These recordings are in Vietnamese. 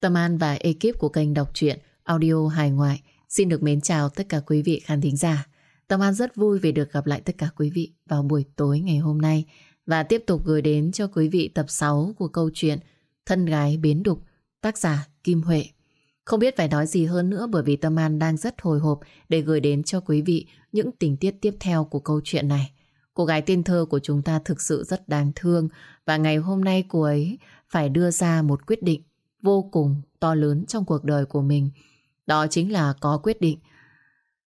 Tâm An và ekip của kênh đọc truyện audio hài ngoại xin được mến chào tất cả quý vị khán thính giả. Tâm An rất vui vì được gặp lại tất cả quý vị vào buổi tối ngày hôm nay và tiếp tục gửi đến cho quý vị tập 6 của câu chuyện Thân gái biến đục, tác giả Kim Huệ. Không biết phải nói gì hơn nữa bởi vì Tâm An đang rất hồi hộp để gửi đến cho quý vị những tình tiết tiếp theo của câu chuyện này. Cô gái tên thơ của chúng ta thực sự rất đáng thương và ngày hôm nay cô ấy phải đưa ra một quyết định vô cùng to lớn trong cuộc đời của mình. Đó chính là có quyết định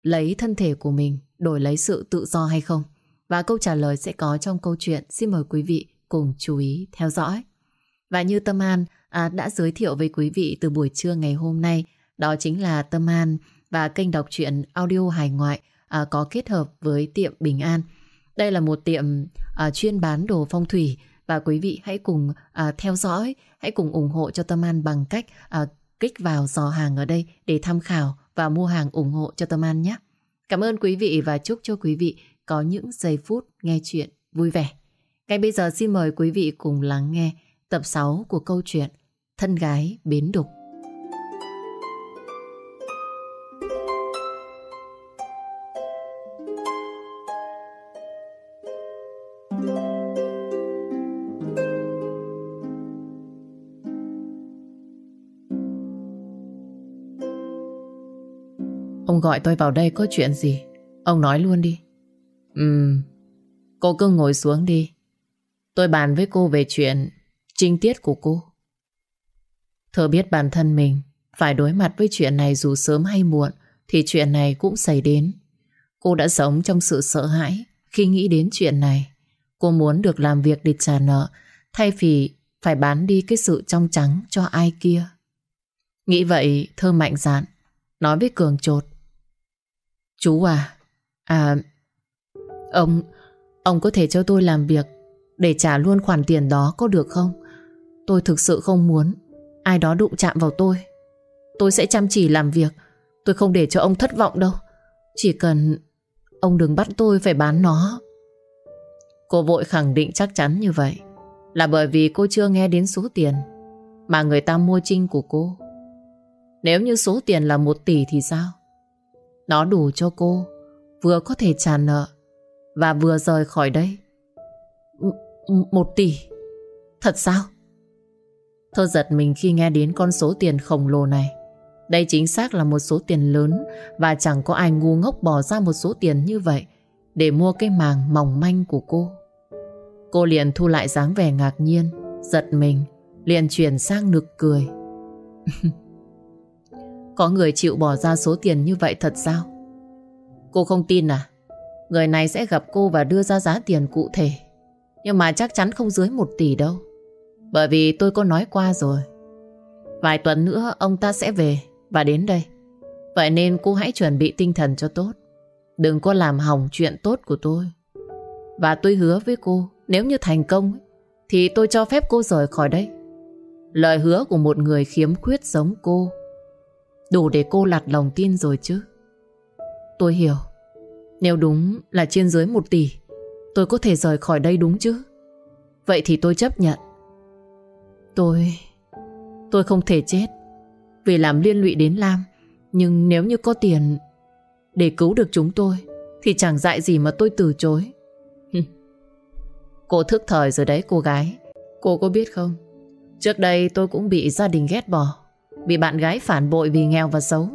lấy thân thể của mình đổi lấy sự tự do hay không. Và câu trả lời sẽ có trong câu chuyện. Xin mời quý vị cùng chú ý theo dõi. Và như Tâm An à, đã giới thiệu với quý vị từ buổi trưa ngày hôm nay, đó chính là Tâm An và kênh đọc truyện audio hài ngoại à, có kết hợp với tiệm Bình An. Đây là một tiệm à, chuyên bán đồ phong thủy và quý vị hãy cùng à, theo dõi, hãy cùng ủng hộ cho Tâm An bằng cách à, kích vào giò hàng ở đây để tham khảo và mua hàng ủng hộ cho Tâm An nhé. Cảm ơn quý vị và chúc cho quý vị có những giây phút nghe chuyện vui vẻ. Ngay bây giờ xin mời quý vị cùng lắng nghe tập 6 của câu chuyện Thân gái bến đục. Gọi tôi vào đây có chuyện gì? Ông nói luôn đi. Ừm, cô cứ ngồi xuống đi. Tôi bàn với cô về chuyện trinh tiết của cô. Thơ biết bản thân mình phải đối mặt với chuyện này dù sớm hay muộn thì chuyện này cũng xảy đến. Cô đã sống trong sự sợ hãi khi nghĩ đến chuyện này. Cô muốn được làm việc để trả nợ thay vì phải bán đi cái sự trong trắng cho ai kia. Nghĩ vậy thơ mạnh dạn nói với Cường trột. Chú à, à, ông, ông có thể cho tôi làm việc để trả luôn khoản tiền đó có được không? Tôi thực sự không muốn ai đó đụng chạm vào tôi. Tôi sẽ chăm chỉ làm việc, tôi không để cho ông thất vọng đâu. Chỉ cần ông đừng bắt tôi phải bán nó. Cô vội khẳng định chắc chắn như vậy là bởi vì cô chưa nghe đến số tiền mà người ta mua trinh của cô. Nếu như số tiền là một tỷ thì sao? Nó đủ cho cô vừa có thể trả nợ và vừa rời khỏi đây. M một tỷ? Thật sao? Thơ giật mình khi nghe đến con số tiền khổng lồ này. Đây chính xác là một số tiền lớn và chẳng có ai ngu ngốc bỏ ra một số tiền như vậy để mua cái màng mỏng manh của cô. Cô liền thu lại dáng vẻ ngạc nhiên, giật mình, liền chuyển sang nực cười. Có người chịu bỏ ra số tiền như vậy thật sao? Cô không tin à? Người này sẽ gặp cô và đưa ra giá tiền cụ thể. Nhưng mà chắc chắn không dưới một tỷ đâu. Bởi vì tôi có nói qua rồi. Vài tuần nữa ông ta sẽ về và đến đây. Vậy nên cô hãy chuẩn bị tinh thần cho tốt. Đừng có làm hỏng chuyện tốt của tôi. Và tôi hứa với cô, nếu như thành công thì tôi cho phép cô rời khỏi đây. Lời hứa của một người khiếm khuyết giống cô Đủ để cô lặt lòng tin rồi chứ. Tôi hiểu. Nếu đúng là trên dưới một tỷ, Tôi có thể rời khỏi đây đúng chứ? Vậy thì tôi chấp nhận. Tôi Tôi không thể chết Vì làm liên lụy đến Lam. Nhưng nếu như có tiền Để cứu được chúng tôi, Thì chẳng dại gì mà tôi từ chối. Cô thức thời rồi đấy, cô gái. Cô có biết không? Trước đây tôi cũng bị gia đình ghét bỏ. Bị bạn gái phản bội vì nghèo và xấu.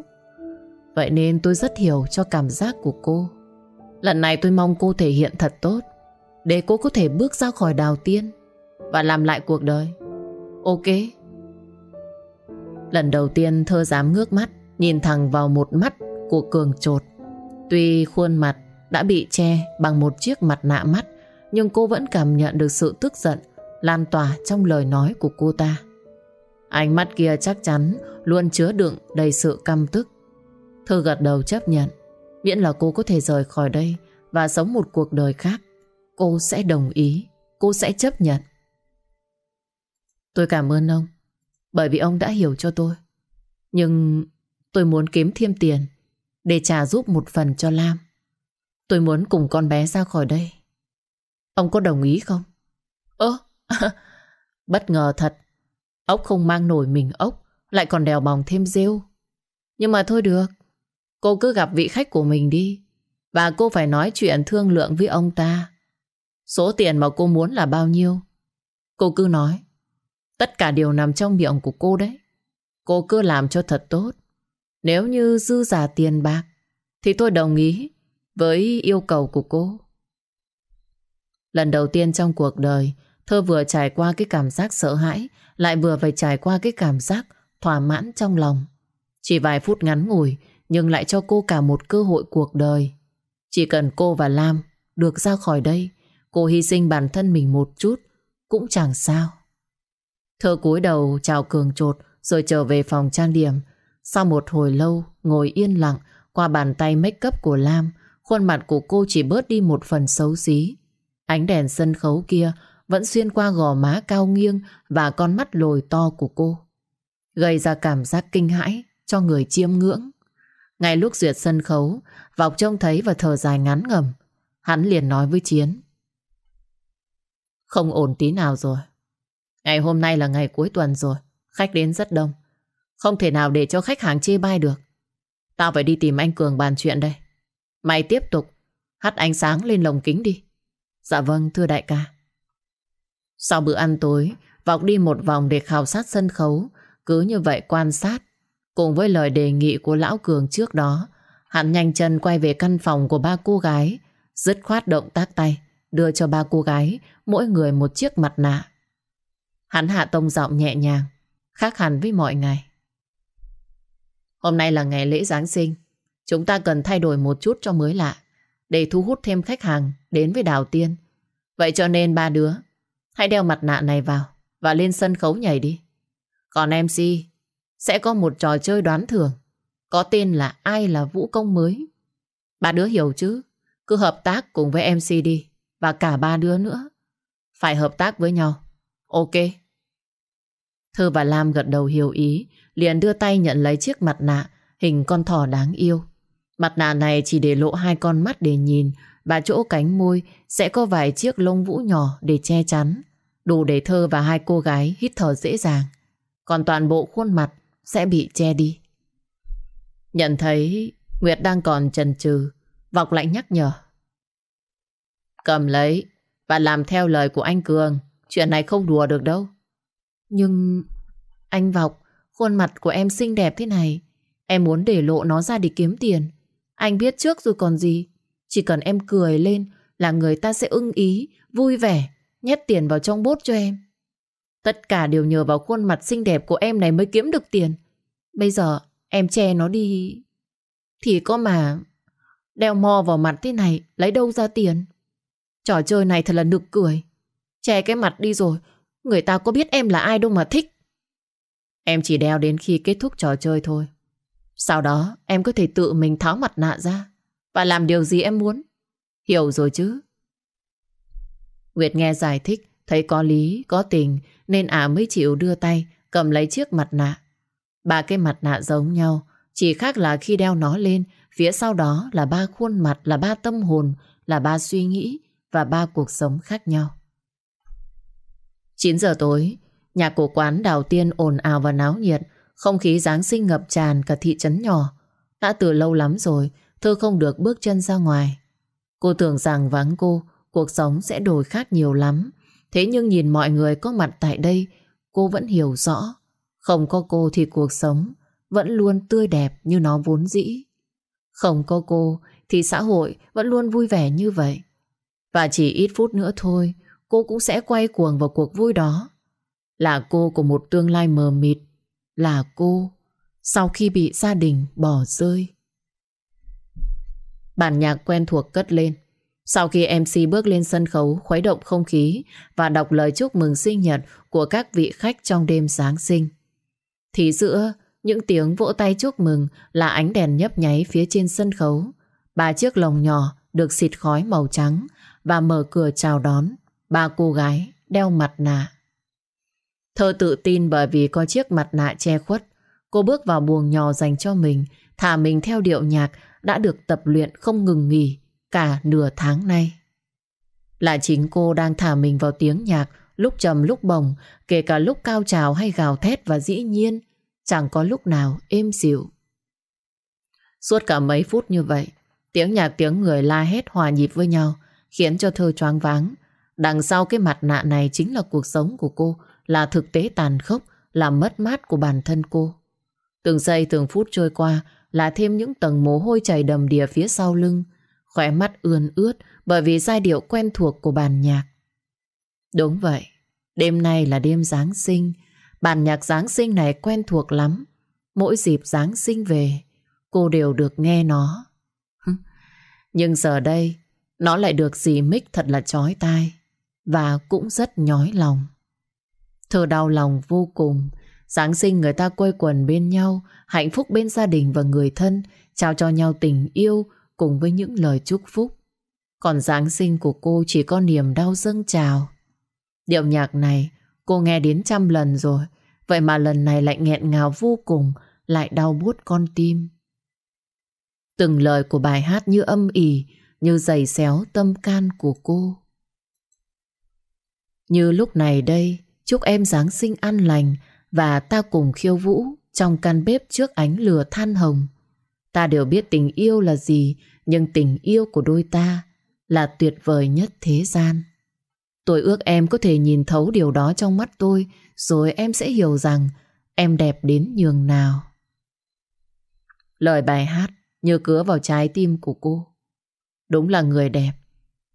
Vậy nên tôi rất hiểu cho cảm giác của cô. Lần này tôi mong cô thể hiện thật tốt, Để cô có thể bước ra khỏi đào tiên Và làm lại cuộc đời. Ok. Lần đầu tiên thơ dám ngước mắt, Nhìn thẳng vào một mắt của Cường trột. Tuy khuôn mặt đã bị che bằng một chiếc mặt nạ mắt, Nhưng cô vẫn cảm nhận được sự tức giận Lan tỏa trong lời nói của cô ta. Ánh mắt kia chắc chắn Luôn chứa đựng đầy sự căm tức. Thư gật đầu chấp nhận, Miễn là cô có thể rời khỏi đây Và sống một cuộc đời khác, Cô sẽ đồng ý, Cô sẽ chấp nhận. Tôi cảm ơn ông, Bởi vì ông đã hiểu cho tôi. Nhưng tôi muốn kiếm thêm tiền Để trả giúp một phần cho Lam. Tôi muốn cùng con bé ra khỏi đây. Ông có đồng ý không? Ơ, Bất ngờ thật Ốc không mang nổi mình ốc lại còn đèo bòng thêm rêu. Nhưng mà thôi được, cô cứ gặp vị khách của mình đi. Và cô phải nói chuyện thương lượng với ông ta. Số tiền mà cô muốn là bao nhiêu? Cô cứ nói. Tất cả đều nằm trong miệng của cô đấy. Cô cứ làm cho thật tốt. Nếu như dư giả tiền bạc, thì tôi đồng ý với yêu cầu của cô. Lần đầu tiên trong cuộc đời, Thơ vừa trải qua cái cảm giác sợ hãi, lại vừa phải trải qua cái cảm giác thỏa mãn trong lòng. Chỉ vài phút ngắn ngủi, nhưng lại cho cô cả một cơ hội cuộc đời. Chỉ cần cô và Lam được ra khỏi đây, cô hy sinh bản thân mình một chút, cũng chẳng sao. Thơ cúi đầu chào Cường trột, rồi trở về phòng trang điểm. Sau một hồi lâu, ngồi yên lặng, qua bàn tay make up của Lam, khuôn mặt của cô chỉ bớt đi một phần xấu xí. Ánh đèn sân khấu kia vẫn xuyên qua gò má cao nghiêng và con mắt lồi to của cô. Gây ra cảm giác kinh hãi cho người chiêm ngưỡng. Ngay lúc duyệt sân khấu, Vọc trông thấy và thở dài ngắn ngầm. Hắn liền nói với Chiến. Không ổn tí nào rồi. Ngày hôm nay là ngày cuối tuần rồi. Khách đến rất đông. Không thể nào để cho khách hàng chê bai được. Tao phải đi tìm anh Cường bàn chuyện đây. Mày tiếp tục hắt ánh sáng lên lồng kính đi. Dạ vâng, thưa đại ca. Sau bữa ăn tối, Vọc đi một vòng để khảo sát sân khấu, cứ như vậy quan sát. Cùng với lời đề nghị của Lão Cường trước đó, hắn nhanh chân quay về căn phòng của ba cô gái, dứt khoát động tác tay, đưa cho ba cô gái mỗi người một chiếc mặt nạ. Hắn hạ tông giọng nhẹ nhàng, khác hẳn với mọi ngày. Hôm nay là ngày lễ Giáng sinh, chúng ta cần thay đổi một chút cho mới lạ, để thu hút thêm khách hàng đến với Đào Tiên. Vậy cho nên ba đứa Hãy đeo mặt nạ này vào và lên sân khấu nhảy đi. Còn MC sẽ có một trò chơi đoán thưởng, có tên là Ai là Vũ Công mới. Ba đứa hiểu chứ? Cứ hợp tác cùng với MC đi và cả ba đứa nữa. Phải hợp tác với nhau. Ok. Thư và Lam gật đầu hiểu ý, liền đưa tay nhận lấy chiếc mặt nạ, hình con thỏ đáng yêu. Mặt nạ này chỉ để lộ hai con mắt để nhìn và chỗ cánh môi sẽ có vài chiếc lông vũ nhỏ để che chắn. Đủ để Thơ và hai cô gái hít thở dễ dàng. Còn toàn bộ khuôn mặt sẽ bị che đi. Nhận thấy Nguyệt đang còn chần chừ, Vọc lạnh nhắc nhở. Cầm lấy và làm theo lời của anh Cường. Chuyện này không đùa được đâu. Nhưng anh Vọc, khuôn mặt của em xinh đẹp thế này. Em muốn để lộ nó ra để kiếm tiền. Anh biết trước rồi còn gì. Chỉ cần em cười lên là người ta sẽ ưng ý, vui vẻ nhét tiền vào trong bốt cho em. Tất cả đều nhờ vào khuôn mặt xinh đẹp của em này mới kiếm được tiền. Bây giờ em che nó đi. Thì có mà đeo mò vào mặt thế này lấy đâu ra tiền. Trò chơi này thật là nực cười. Che cái mặt đi rồi. Người ta có biết em là ai đâu mà thích. Em chỉ đeo đến khi kết thúc trò chơi thôi. Sau đó em có thể tự mình tháo mặt nạ ra và làm điều gì em muốn. Hiểu rồi chứ? Nguyệt nghe giải thích, thấy có lý, có tình, nên ả mới chịu đưa tay, cầm lấy chiếc mặt nạ. Ba cái mặt nạ giống nhau, chỉ khác là khi đeo nó lên, phía sau đó là ba khuôn mặt, là ba tâm hồn, là ba suy nghĩ và ba cuộc sống khác nhau. 9 giờ tối, nhà cổ quán Đào Tiên ồn ào và náo nhiệt, không khí Giáng sinh ngập tràn cả thị trấn nhỏ. Đã từ lâu lắm rồi, Thơ không được bước chân ra ngoài. Cô tưởng rằng vắng cô, cuộc sống sẽ đổi khác nhiều lắm. Thế nhưng nhìn mọi người có mặt tại đây, cô vẫn hiểu rõ. Không có cô thì cuộc sống vẫn luôn tươi đẹp như nó vốn dĩ. Không có cô thì xã hội vẫn luôn vui vẻ như vậy. Và chỉ ít phút nữa thôi, cô cũng sẽ quay cuồng vào cuộc vui đó. Là cô của một tương lai mờ mịt. Là cô sau khi bị gia đình bỏ rơi. Bản nhạc quen thuộc cất lên. Sau khi MC bước lên sân khấu khuấy động không khí và đọc lời chúc mừng sinh nhật của các vị khách trong đêm Giáng sinh. Thì giữa những tiếng vỗ tay chúc mừng là ánh đèn nhấp nháy phía trên sân khấu. Ba chiếc lồng nhỏ được xịt khói màu trắng và mở cửa chào đón ba cô gái đeo mặt nạ. Thơ tự tin bởi vì có chiếc mặt nạ che khuất. Cô bước vào buồng nhỏ dành cho mình, thả mình theo điệu nhạc đã được tập luyện không ngừng nghỉ cả nửa tháng nay. Là chính cô đang thả mình vào tiếng nhạc lúc trầm lúc bồng, kể cả lúc cao trào hay gào thét và dĩ nhiên chẳng có lúc nào êm dịu. Suốt cả mấy phút như vậy, tiếng nhạc tiếng người la hét hòa nhịp với nhau, khiến cho thơ choáng váng. Đằng sau cái mặt nạ này chính là cuộc sống của cô, là thực tế tàn khốc, là mất mát của bản thân cô. Từng giây từng phút trôi qua là thêm những tầng mồ hôi chảy đầm đìa phía sau lưng, khỏe mắt ươn ướt bởi vì giai điệu quen thuộc của bản nhạc. Đúng vậy, đêm nay là đêm Giáng sinh, bản nhạc Giáng sinh này quen thuộc lắm. Mỗi dịp Giáng sinh về, cô đều được nghe nó. Nhưng giờ đây, nó lại được dì mic thật là chói tai và cũng rất nhói lòng. Thơ đau lòng vô cùng. Giáng sinh người ta quây quần bên nhau, hạnh phúc bên gia đình và người thân, trao cho nhau tình yêu cùng với những lời chúc phúc. Còn Giáng sinh của cô chỉ có niềm đau dâng trào. Điệu nhạc này cô nghe đến trăm lần rồi, vậy mà lần này lại nghẹn ngào vô cùng, lại đau buốt con tim. Từng lời của bài hát như âm ỉ, như giày xéo tâm can của cô. Như lúc này đây, chúc em Giáng sinh an lành và ta cùng khiêu vũ trong căn bếp trước ánh lửa than hồng. Ta đều biết tình yêu là gì, nhưng tình yêu của đôi ta là tuyệt vời nhất thế gian. Tôi ước em có thể nhìn thấu điều đó trong mắt tôi, rồi em sẽ hiểu rằng em đẹp đến nhường nào. Lời bài hát như cứa vào trái tim của cô. Đúng là người đẹp,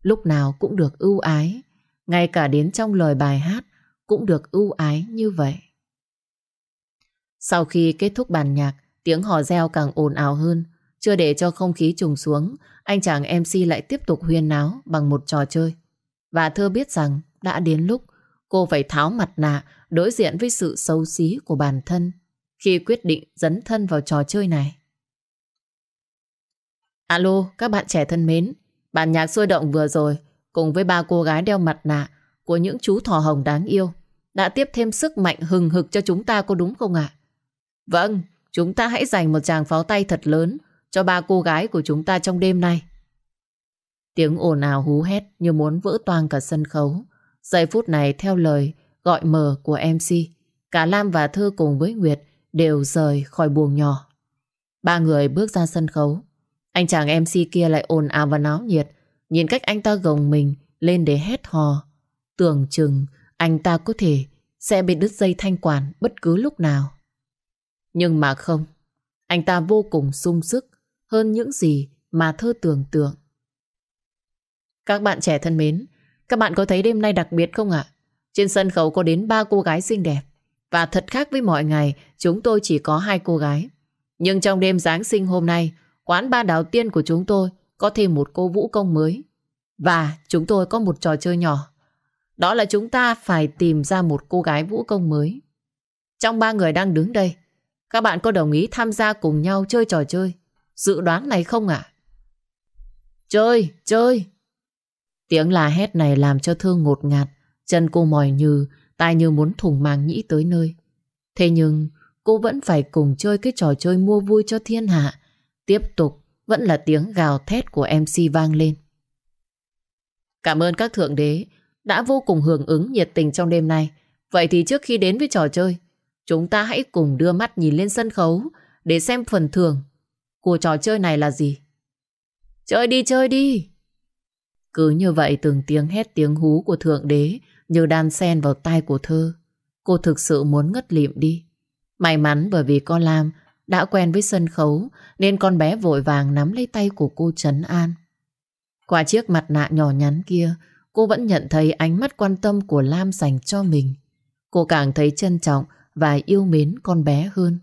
lúc nào cũng được ưu ái, ngay cả đến trong lời bài hát cũng được ưu ái như vậy. Sau khi kết thúc bàn nhạc, tiếng hò reo càng ồn ào hơn. Chưa để cho không khí trùng xuống, anh chàng MC lại tiếp tục huyên náo bằng một trò chơi. Và thơ biết rằng đã đến lúc cô phải tháo mặt nạ đối diện với sự xấu xí của bản thân khi quyết định dấn thân vào trò chơi này. Alo, các bạn trẻ thân mến, bản nhạc sôi động vừa rồi cùng với ba cô gái đeo mặt nạ của những chú thỏ hồng đáng yêu đã tiếp thêm sức mạnh hừng hực cho chúng ta có đúng không ạ? Vâng, chúng ta hãy dành một tràng pháo tay thật lớn cho ba cô gái của chúng ta trong đêm nay. Tiếng ồn ào hú hét như muốn vỡ toang cả sân khấu. Giây phút này theo lời gọi mờ của MC, cả Lam và Thư cùng với Nguyệt đều rời khỏi buồng nhỏ. Ba người bước ra sân khấu. Anh chàng MC kia lại ồn ào và náo nhiệt, nhìn cách anh ta gồng mình lên để hét hò. Tưởng chừng anh ta có thể sẽ bị đứt dây thanh quản bất cứ lúc nào. Nhưng mà không, anh ta vô cùng sung sức hơn những gì mà thơ tưởng tượng. Các bạn trẻ thân mến, các bạn có thấy đêm nay đặc biệt không ạ? Trên sân khấu có đến ba cô gái xinh đẹp. Và thật khác với mọi ngày, chúng tôi chỉ có hai cô gái. Nhưng trong đêm Giáng sinh hôm nay, quán ba đào tiên của chúng tôi có thêm một cô vũ công mới. Và chúng tôi có một trò chơi nhỏ. Đó là chúng ta phải tìm ra một cô gái vũ công mới. Trong ba người đang đứng đây, các bạn có đồng ý tham gia cùng nhau chơi trò chơi dự đoán này không ạ? Chơi, chơi! Tiếng la hét này làm cho Thương ngột ngạt, chân cô mỏi như, tai như muốn thùng màng nhĩ tới nơi. Thế nhưng cô vẫn phải cùng chơi cái trò chơi mua vui cho thiên hạ. Tiếp tục vẫn là tiếng gào thét của MC vang lên. Cảm ơn các thượng đế đã vô cùng hưởng ứng nhiệt tình trong đêm nay. Vậy thì trước khi đến với trò chơi, chúng ta hãy cùng đưa mắt nhìn lên sân khấu để xem phần thưởng của trò chơi này là gì. Chơi đi, chơi đi! Cứ như vậy từng tiếng hét tiếng hú của Thượng Đế như đan xen vào tai của thơ. Cô thực sự muốn ngất lịm đi. May mắn bởi vì con Lam đã quen với sân khấu nên con bé vội vàng nắm lấy tay của cô Trấn An. Qua chiếc mặt nạ nhỏ nhắn kia, cô vẫn nhận thấy ánh mắt quan tâm của Lam dành cho mình. Cô càng thấy trân trọng và yêu mến con bé hơn.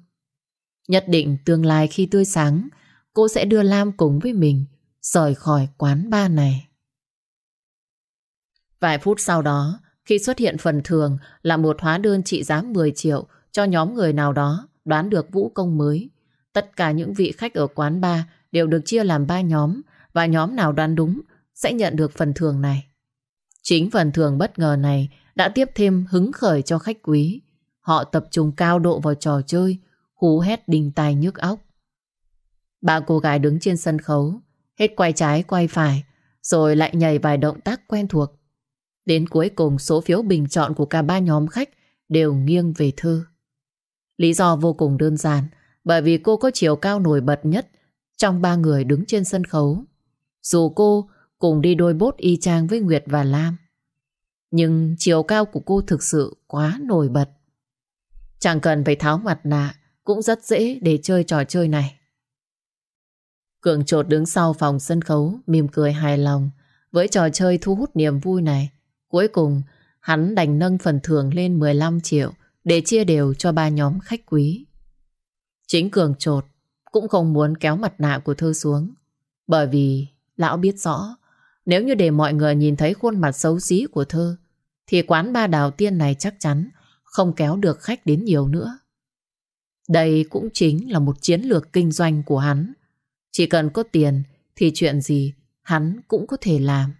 Nhất định tương lai khi tươi sáng, cô sẽ đưa Lam cùng với mình rời khỏi quán ba này. Vài phút sau đó, khi xuất hiện phần thường là một hóa đơn trị giá 10 triệu cho nhóm người nào đó đoán được vũ công mới. Tất cả những vị khách ở quán ba đều được chia làm ba nhóm và nhóm nào đoán đúng sẽ nhận được phần thưởng này. Chính phần thưởng bất ngờ này đã tiếp thêm hứng khởi cho khách quý. Họ tập trung cao độ vào trò chơi, hú hét đình tai nhức óc. Ba cô gái đứng trên sân khấu, hết quay trái quay phải, rồi lại nhảy vài động tác quen thuộc. Đến cuối cùng số phiếu bình chọn của cả ba nhóm khách đều nghiêng về Thư. Lý do vô cùng đơn giản, bởi vì cô có chiều cao nổi bật nhất trong ba người đứng trên sân khấu. Dù cô cùng đi đôi bốt y chang với Nguyệt và Lam. Nhưng chiều cao của cô thực sự quá nổi bật. Chẳng cần phải tháo mặt nạ, cũng rất dễ để chơi trò chơi này. Cường trột đứng sau phòng sân khấu, mỉm cười hài lòng. Với trò chơi thu hút niềm vui này, cuối cùng hắn đành nâng phần thưởng lên 15 triệu để chia đều cho ba nhóm khách quý. Chính Cường trột cũng không muốn kéo mặt nạ của Thư xuống, bởi vì lão biết rõ nếu như để mọi người nhìn thấy khuôn mặt xấu xí của Thư thì quán ba đào tiên này chắc chắn không kéo được khách đến nhiều nữa. Đây cũng chính là một chiến lược kinh doanh của hắn. Chỉ cần có tiền thì chuyện gì hắn cũng có thể làm.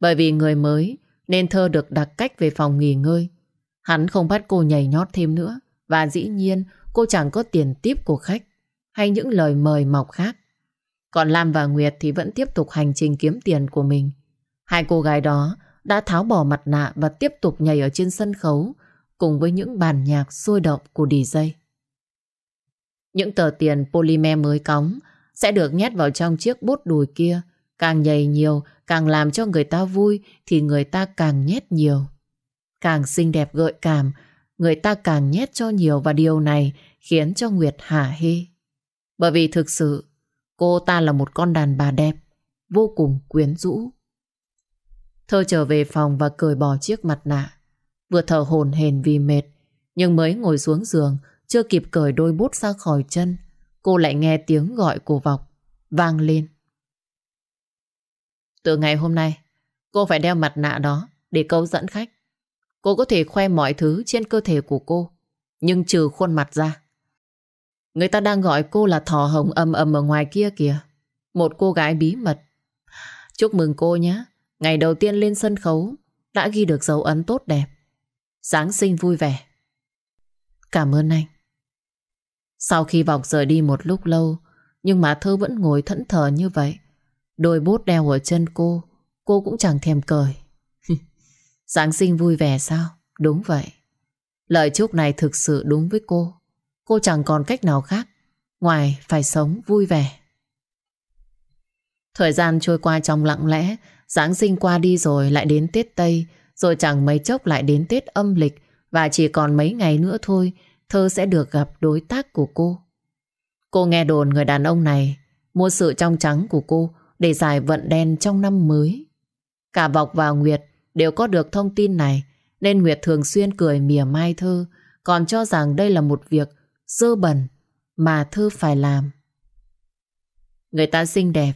Bởi vì người mới nên thơ được đặt cách về phòng nghỉ ngơi. Hắn không bắt cô nhảy nhót thêm nữa, và dĩ nhiên cô chẳng có tiền tiếp của khách hay những lời mời mọc khác. Còn Lam và Nguyệt thì vẫn tiếp tục hành trình kiếm tiền của mình. Hai cô gái đó đã tháo bỏ mặt nạ và tiếp tục nhảy ở trên sân khấu cùng với những bản nhạc sôi động của DJ. Những tờ tiền polymer mới cóng sẽ được nhét vào trong chiếc bút đùi kia. Càng nhầy nhiều, càng làm cho người ta vui thì người ta càng nhét nhiều. Càng xinh đẹp gợi cảm, người ta càng nhét cho nhiều và điều này khiến cho Nguyệt hả hê. Bởi vì thực sự, cô ta là một con đàn bà đẹp, vô cùng quyến rũ. Thơ trở về phòng và cởi bỏ chiếc mặt nạ. Vừa thở hổn hển vì mệt, nhưng mới ngồi xuống giường, chưa kịp cởi đôi bút ra khỏi chân, cô lại nghe tiếng gọi của Vọc vang lên. Từ ngày hôm nay, cô phải đeo mặt nạ đó để câu dẫn khách. Cô có thể khoe mọi thứ trên cơ thể của cô, nhưng trừ khuôn mặt ra. Người ta đang gọi cô là thỏ hồng âm âm ở ngoài kia kìa. Một cô gái bí mật. Chúc mừng cô nhé. Ngày đầu tiên lên sân khấu đã ghi được dấu ấn tốt đẹp. Giáng sinh vui vẻ. Cảm ơn anh. Sau khi Vọc rời đi một lúc lâu, nhưng mà Thơ vẫn ngồi thẫn thờ như vậy. Đôi bút đeo ở chân cô, cô cũng chẳng thèm cười. Giáng sinh vui vẻ sao? Đúng vậy. Lời chúc này thực sự đúng với cô. Cô chẳng còn cách nào khác ngoài phải sống vui vẻ. Thời gian trôi qua trong lặng lẽ, Giáng sinh qua đi rồi lại đến Tết Tây, rồi chẳng mấy chốc lại đến Tết âm lịch, và chỉ còn mấy ngày nữa thôi, Thơ sẽ được gặp đối tác của cô. Cô nghe đồn người đàn ông này mua sự trong trắng của cô để giải vận đen trong năm mới. Cả Vọc và Nguyệt đều có được thông tin này, nên Nguyệt thường xuyên cười mỉa mai Thơ, còn cho rằng đây là một việc dơ bẩn mà Thơ phải làm. Người ta xinh đẹp,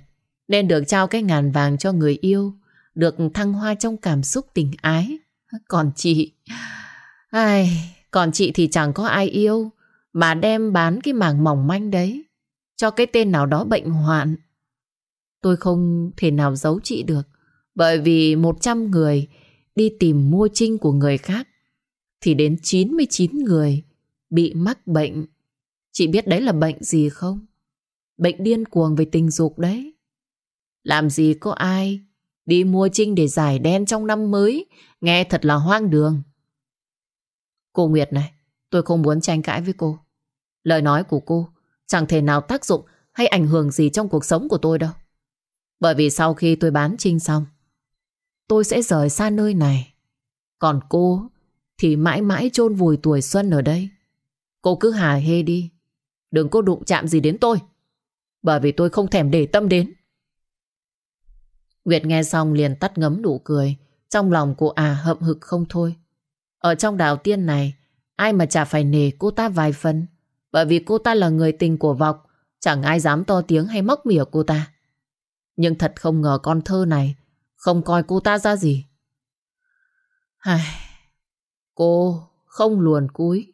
nên được trao cái ngàn vàng cho người yêu được thăng hoa trong cảm xúc tình ái. Còn chị... Ai... Còn chị thì chẳng có ai yêu, mà đem bán cái màng mỏng manh đấy, cho cái tên nào đó bệnh hoạn. Tôi không thể nào giấu chị được, bởi vì 100 người đi tìm mua trinh của người khác, thì đến 99 người bị mắc bệnh. Chị biết đấy là bệnh gì không? Bệnh điên cuồng về tình dục đấy. Làm gì có ai đi mua trinh để giải đen trong năm mới nghe thật là hoang đường. Cô Nguyệt này, tôi không muốn tranh cãi với cô. Lời nói của cô chẳng thể nào tác dụng hay ảnh hưởng gì trong cuộc sống của tôi đâu. Bởi vì sau khi tôi bán Trinh xong, tôi sẽ rời xa nơi này. Còn cô thì mãi mãi chôn vùi tuổi xuân ở đây. Cô cứ hà hê đi. Đừng có đụng chạm gì đến tôi. Bởi vì tôi không thèm để tâm đến. Nguyệt nghe xong liền tắt ngấm nụ cười. Trong lòng cô à hậm hực không thôi. Ở trong đảo tiên này, ai mà chả phải nề cô ta vài phần. Bởi vì cô ta là người tình của Vọc, chẳng ai dám to tiếng hay móc mỉa cô ta. Nhưng thật không ngờ con thơ này không coi cô ta ra gì. Ai... Cô không luồn cúi,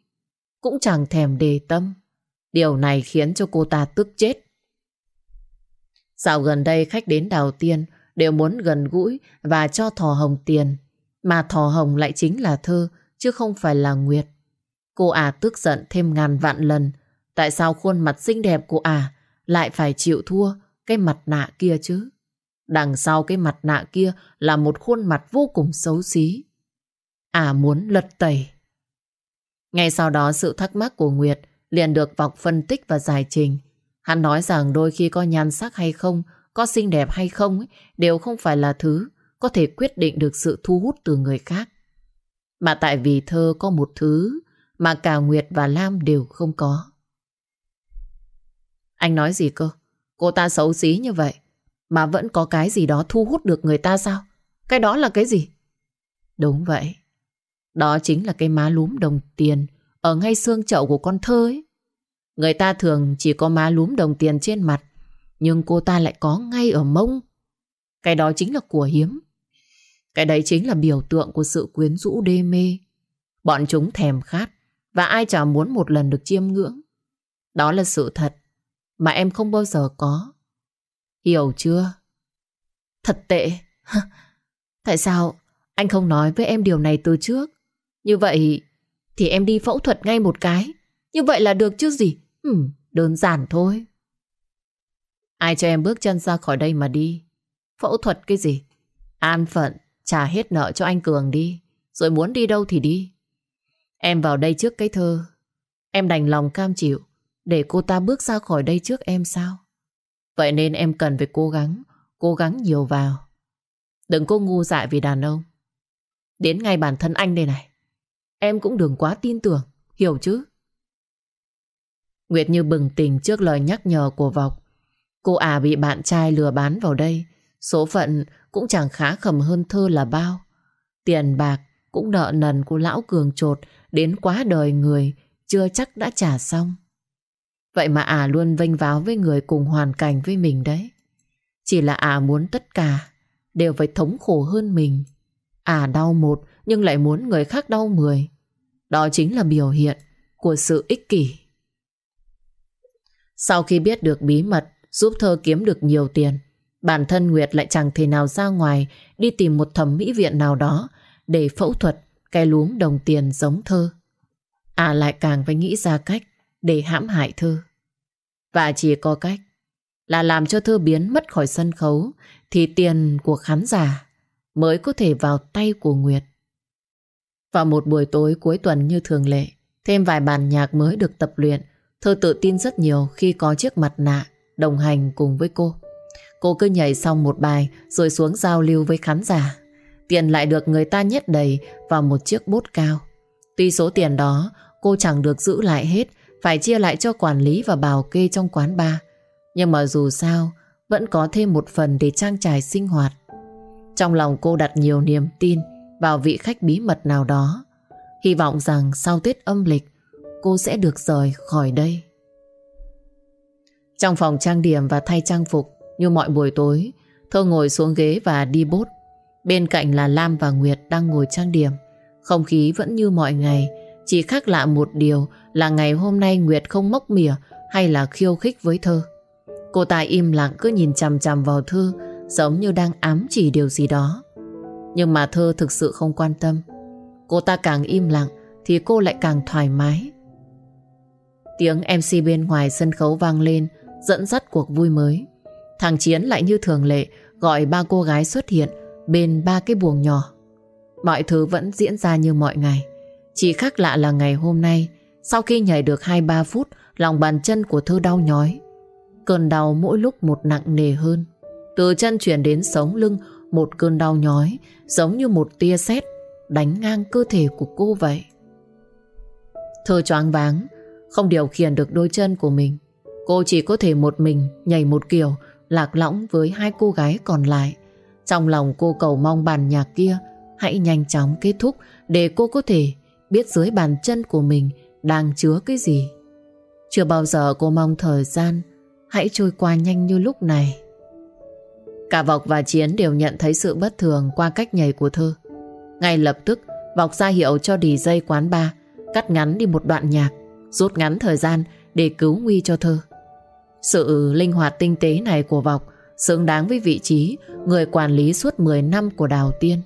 cũng chẳng thèm đề tâm. Điều này khiến cho cô ta tức chết. Dạo gần đây khách đến đào tiên đều muốn gần gũi và cho thò hồng tiền. Mà thò hồng lại chính là thơ chứ không phải là Nguyệt. Cô à tức giận thêm ngàn vạn lần. Tại sao khuôn mặt xinh đẹp của à lại phải chịu thua cái mặt nạ kia chứ? Đằng sau cái mặt nạ kia là một khuôn mặt vô cùng xấu xí. À muốn lật tẩy. Ngay sau đó sự thắc mắc của Nguyệt liền được Vọc phân tích và giải trình. Hắn nói rằng đôi khi có nhan sắc hay không, có xinh đẹp hay không ấy, đều không phải là thứ có thể quyết định được sự thu hút từ người khác. Mà tại vì thơ có một thứ mà cả Nguyệt và Lam đều không có. Anh nói gì cơ? Cô ta xấu xí như vậy mà vẫn có cái gì đó thu hút được người ta sao? Cái đó là cái gì? Đúng vậy. Đó chính là cái má lúm đồng tiền ở ngay xương chậu của con thơ ấy. Người ta thường chỉ có má lúm đồng tiền trên mặt nhưng cô ta lại có ngay ở mông. Cái đó chính là của hiếm. Cái đấy chính là biểu tượng của sự quyến rũ đê mê. Bọn chúng thèm khát và ai chả muốn một lần được chiêm ngưỡng. Đó là sự thật mà em không bao giờ có. Hiểu chưa? Thật tệ. Tại sao anh không nói với em điều này từ trước? Như vậy thì em đi phẫu thuật ngay một cái. Như vậy là được chứ gì? Ừ, đơn giản thôi. Ai cho em bước chân ra khỏi đây mà đi? Phẫu thuật cái gì? An phận, trả hết nợ cho anh Cường đi. Rồi muốn đi đâu thì đi. Em vào đây trước cái thơ. Em đành lòng cam chịu để cô ta bước ra khỏi đây trước em sao? Vậy nên em cần phải cố gắng, cố gắng nhiều vào. Đừng có ngu dại vì đàn ông. Đến ngay bản thân anh đây này. Em cũng đừng quá tin tưởng, hiểu chứ? Nguyệt như bừng tỉnh trước lời nhắc nhở của Vọc. Cô à bị bạn trai lừa bán vào đây. Số phận cũng chẳng khá khẩm hơn thơ là bao. Tiền bạc cũng nợ nần của lão cường trột, đến quá đời người, chưa chắc đã trả xong. Vậy mà à luôn vênh váo với người cùng hoàn cảnh với mình đấy. Chỉ là à muốn tất cả, đều phải thống khổ hơn mình. À đau một, nhưng lại muốn người khác đau mười. Đó chính là biểu hiện của sự ích kỷ. Sau khi biết được bí mật giúp thơ kiếm được nhiều tiền, bản thân Nguyệt lại chẳng thể nào ra ngoài đi tìm một thẩm mỹ viện nào đó để phẫu thuật cái lúm đồng tiền giống thơ. À lại càng phải nghĩ ra cách để hãm hại thơ. Và chỉ có cách là làm cho thơ biến mất khỏi sân khấu thì tiền của khán giả mới có thể vào tay của Nguyệt. Vào một buổi tối cuối tuần như thường lệ, thêm vài bản nhạc mới được tập luyện, thơ tự tin rất nhiều khi có chiếc mặt nạ đồng hành cùng với cô. Cô cứ nhảy xong một bài rồi xuống giao lưu với khán giả. Tiền lại được người ta nhét đầy vào một chiếc bốt cao. Tuy số tiền đó cô chẳng được giữ lại hết, phải chia lại cho quản lý và bảo kê trong quán bar. Nhưng mà dù sao, vẫn có thêm một phần để trang trải sinh hoạt. Trong lòng cô đặt nhiều niềm tin vào vị khách bí mật nào đó. Hy vọng rằng sau Tết âm lịch, cô sẽ được rời khỏi đây. Trong phòng trang điểm và thay trang phục, như mọi buổi tối, Thơ ngồi xuống ghế và đi bốt. Bên cạnh là Lam và Nguyệt đang ngồi trang điểm. Không khí vẫn như mọi ngày, chỉ khác lạ một điều là ngày hôm nay Nguyệt không mốc mỉa hay là khiêu khích với Thơ. Cô ta im lặng cứ nhìn chằm chằm vào Thư giống như đang ám chỉ điều gì đó. Nhưng mà Thơ thực sự không quan tâm. Cô ta càng im lặng thì cô lại càng thoải mái. Tiếng MC bên ngoài sân khấu vang lên dẫn dắt cuộc vui mới. Thằng Chiến lại như thường lệ gọi ba cô gái xuất hiện bên ba cái buồng nhỏ. Mọi thứ vẫn diễn ra như mọi ngày. Chỉ khác lạ là ngày hôm nay, sau khi nhảy được 2-3 phút, lòng bàn chân của Thư đau nhói. Cơn đau mỗi lúc một nặng nề hơn. Từ chân chuyển đến sống lưng, một cơn đau nhói, giống như một tia sét đánh ngang cơ thể của cô vậy. thơ choáng váng, không điều khiển được đôi chân của mình. Cô chỉ có thể một mình nhảy một kiểu lạc lõng với hai cô gái còn lại. Trong lòng cô cầu mong bàn nhạc kia hãy nhanh chóng kết thúc để cô có thể biết dưới bàn chân của mình đang chứa cái gì. Chưa bao giờ cô mong thời gian hãy trôi qua nhanh như lúc này. Cả Vọc và Chiến đều nhận thấy sự bất thường qua cách nhảy của Thư. Ngay lập tức, Vọc ra hiệu cho DJ quán bar cắt ngắn đi một đoạn nhạc, rút ngắn thời gian để cứu nguy cho Thư. Sự linh hoạt tinh tế này của Vọc xứng đáng với vị trí người quản lý suốt 10 năm của Đào Tiên.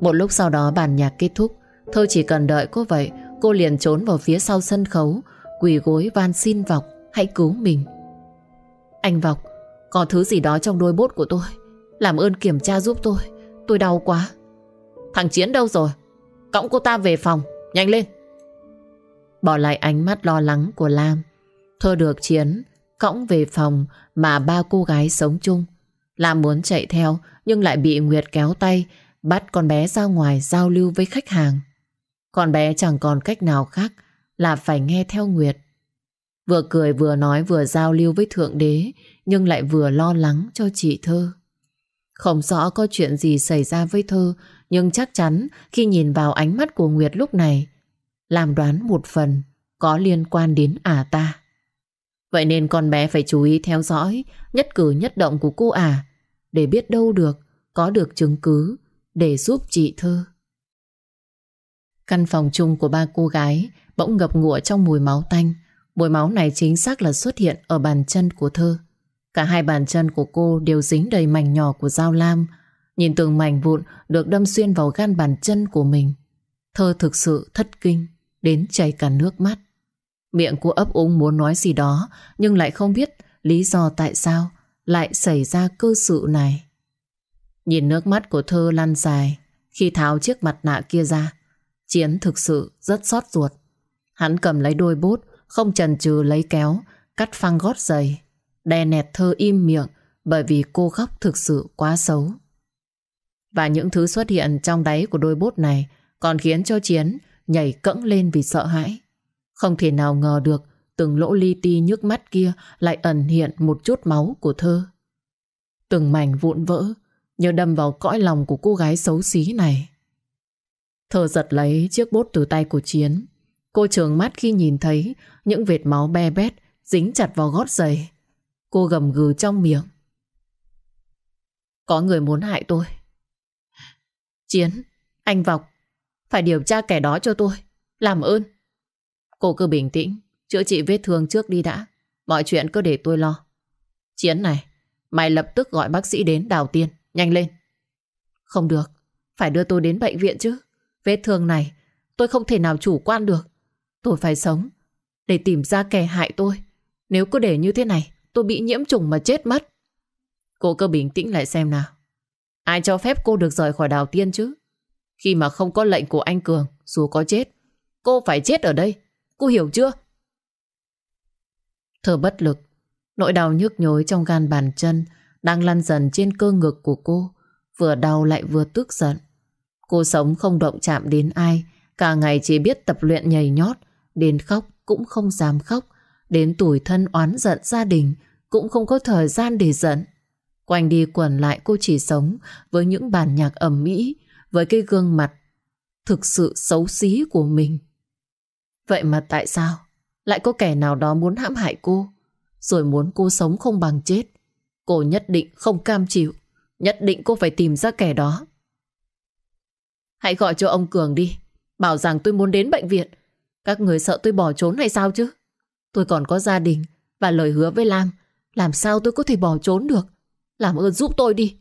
Một lúc sau đó bản nhạc kết thúc, Thơ chỉ cần đợi cô vậy, cô liền trốn vào phía sau sân khấu, quỳ gối van xin Vọc, hãy cứu mình. Anh Vọc, có thứ gì đó trong đôi bốt của tôi, làm ơn kiểm tra giúp tôi, tôi đau quá. Thằng Chiến đâu rồi? Cõng cô ta về phòng, nhanh lên. Bỏ lại ánh mắt lo lắng của Lam, Thơ được Chiến, cõng về phòng mà ba cô gái sống chung. Lam muốn chạy theo, nhưng lại bị Nguyệt kéo tay, bắt con bé ra ngoài giao lưu với khách hàng. Con bé chẳng còn cách nào khác là phải nghe theo Nguyệt. Vừa cười vừa nói vừa giao lưu với Thượng Đế, nhưng lại vừa lo lắng cho chị Thơ. Không rõ có chuyện gì xảy ra với Thơ, nhưng chắc chắn khi nhìn vào ánh mắt của Nguyệt lúc này, làm đoán một phần có liên quan đến ả ta. Vậy nên con bé phải chú ý theo dõi nhất cử nhất động của cô ả để biết đâu được có được chứng cứ để giúp chị Thơ. Căn phòng chung của ba cô gái bỗng ngập ngụa trong mùi máu tanh. Mùi máu này chính xác là xuất hiện ở bàn chân của Thơ. Cả hai bàn chân của cô đều dính đầy mảnh nhỏ của dao lam. Nhìn từng mảnh vụn được đâm xuyên vào gan bàn chân của mình. Thơ thực sự thất kinh, đến chảy cả nước mắt. Miệng cô ấp úng muốn nói gì đó, nhưng lại không biết lý do tại sao lại xảy ra cơ sự này. Nhìn nước mắt của thơ lăn dài khi tháo chiếc mặt nạ kia ra. Chiến thực sự rất xót ruột. Hắn cầm lấy đôi bút, không chần chừ lấy kéo, cắt phăng gót giày. Đè nẹt thơ im miệng bởi vì cô khóc thực sự quá xấu. Và những thứ xuất hiện trong đáy của đôi bút này còn khiến cho Chiến nhảy cẫng lên vì sợ hãi. Không thể nào ngờ được từng lỗ li ti nhức mắt kia lại ẩn hiện một chút máu của thơ. Từng mảnh vụn vỡ như đâm vào cõi lòng của cô gái xấu xí này. Thơ giật lấy chiếc bút từ tay của Chiến. Cô trường mắt khi nhìn thấy những vệt máu be bét dính chặt vào gót giày. Cô gầm gừ trong miệng. Có người muốn hại tôi. Chiến, anh Vọc, phải điều tra kẻ đó cho tôi. Làm ơn. Cô cứ bình tĩnh, chữa trị vết thương trước đi đã. Mọi chuyện cứ để tôi lo. Chiến này, mày lập tức gọi bác sĩ đến đào tiên. Nhanh lên. Không được, phải đưa tôi đến bệnh viện chứ. Vết thương này, tôi không thể nào chủ quan được. Tôi phải sống để tìm ra kẻ hại tôi. Nếu cứ để như thế này, tôi bị nhiễm trùng mà chết mất. Cô cứ bình tĩnh lại xem nào. Ai cho phép cô được rời khỏi đào tiên chứ? Khi mà không có lệnh của anh Cường, dù có chết, cô phải chết ở đây. Cô hiểu chưa? Thở bất lực, nỗi đau nhức nhối trong gan bàn chân đang lăn dần trên cơ ngực của cô, vừa đau lại vừa tức giận. Cô sống không động chạm đến ai, cả ngày chỉ biết tập luyện nhảy nhót, đến khóc cũng không dám khóc, đến tuổi thân oán giận gia đình cũng không có thời gian để giận. Quanh đi quẩn lại cô chỉ sống với những bản nhạc ẩm mỹ, với cái gương mặt thực sự xấu xí của mình. Vậy mà tại sao lại có kẻ nào đó muốn hãm hại cô, rồi muốn cô sống không bằng chết? Cô nhất định không cam chịu, nhất định cô phải tìm ra kẻ đó. Hãy gọi cho ông Cường đi, bảo rằng tôi muốn đến bệnh viện. Các người sợ tôi bỏ trốn hay sao chứ? Tôi còn có gia đình và lời hứa với Lam. Làm sao tôi có thể bỏ trốn được? Làm ơn giúp tôi đi.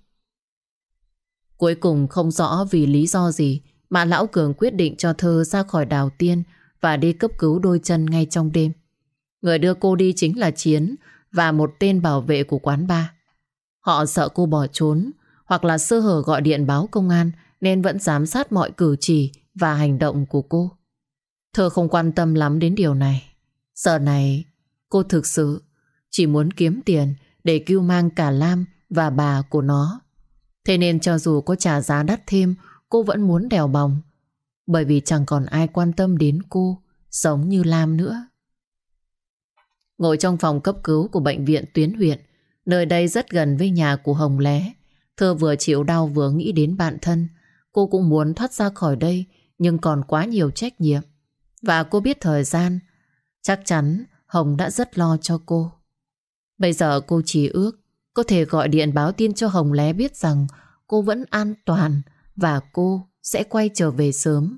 Cuối cùng không rõ vì lý do gì mà Lão Cường quyết định cho Thơ ra khỏi đào tiên và đi cấp cứu đôi chân ngay trong đêm. Người đưa cô đi chính là Chiến và một tên bảo vệ của quán bar. Họ sợ cô bỏ trốn hoặc là sơ hở gọi điện báo công an nên vẫn giám sát mọi cử chỉ và hành động của cô. Thơ không quan tâm lắm đến điều này. Giờ này, cô thực sự chỉ muốn kiếm tiền để cứu mang cả Lam và bà của nó. Thế nên cho dù có trả giá đắt thêm, cô vẫn muốn đèo bòng. Bởi vì chẳng còn ai quan tâm đến cô giống như Lam nữa. Ngồi trong phòng cấp cứu của bệnh viện tuyến huyện, nơi đây rất gần với nhà của Hồng Lé. Thơ vừa chịu đau vừa nghĩ đến bạn thân. Cô cũng muốn thoát ra khỏi đây, nhưng còn quá nhiều trách nhiệm. Và cô biết thời gian, chắc chắn Hồng đã rất lo cho cô. Bây giờ cô chỉ ước có thể gọi điện báo tin cho Hồng Lé biết rằng cô vẫn an toàn và cô sẽ quay trở về sớm.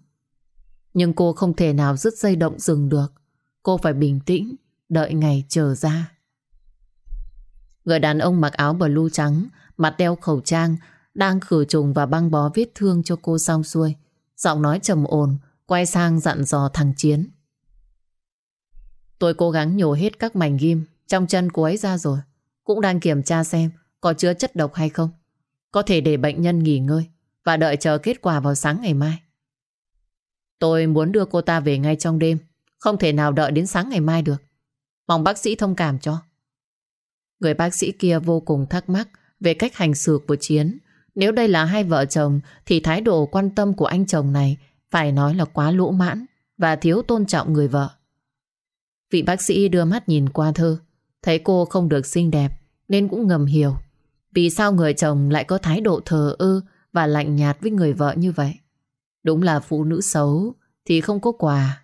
Nhưng cô không thể nào dứt dây động dừng được. Cô phải bình tĩnh, đợi ngày chờ ra. Người đàn ông mặc áo blue trắng, mặt đeo khẩu trang, đang khử trùng và băng bó vết thương cho cô xong xuôi. Giọng nói trầm ổn, quay sang dặn dò thằng Chiến. Tôi cố gắng nhổ hết các mảnh ghim trong chân cô ấy ra rồi. Cũng đang kiểm tra xem có chứa chất độc hay không. Có thể để bệnh nhân nghỉ ngơi và đợi chờ kết quả vào sáng ngày mai. Tôi muốn đưa cô ta về ngay trong đêm. Không thể nào đợi đến sáng ngày mai được. Mong bác sĩ thông cảm cho. Người bác sĩ kia vô cùng thắc mắc về cách hành xử của Chiến. Nếu đây là hai vợ chồng thì thái độ quan tâm của anh chồng này phải nói là quá lỗ mãn và thiếu tôn trọng người vợ. Vị bác sĩ đưa mắt nhìn qua thơ, thấy cô không được xinh đẹp nên cũng ngầm hiểu vì sao người chồng lại có thái độ thờ ơ và lạnh nhạt với người vợ như vậy. Đúng là phụ nữ xấu, thì không có quà.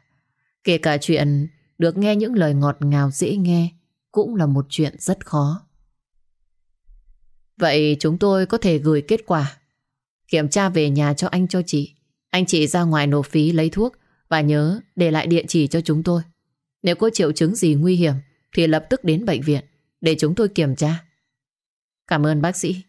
Kể cả chuyện được nghe những lời ngọt ngào dễ nghe cũng là một chuyện rất khó. Vậy chúng tôi có thể gửi kết quả kiểm tra về nhà cho anh cho chị. Anh chị ra ngoài nộp phí lấy thuốc và nhớ để lại địa chỉ cho chúng tôi. Nếu có triệu chứng gì nguy hiểm thì lập tức đến bệnh viện để chúng tôi kiểm tra. Cảm ơn bác sĩ.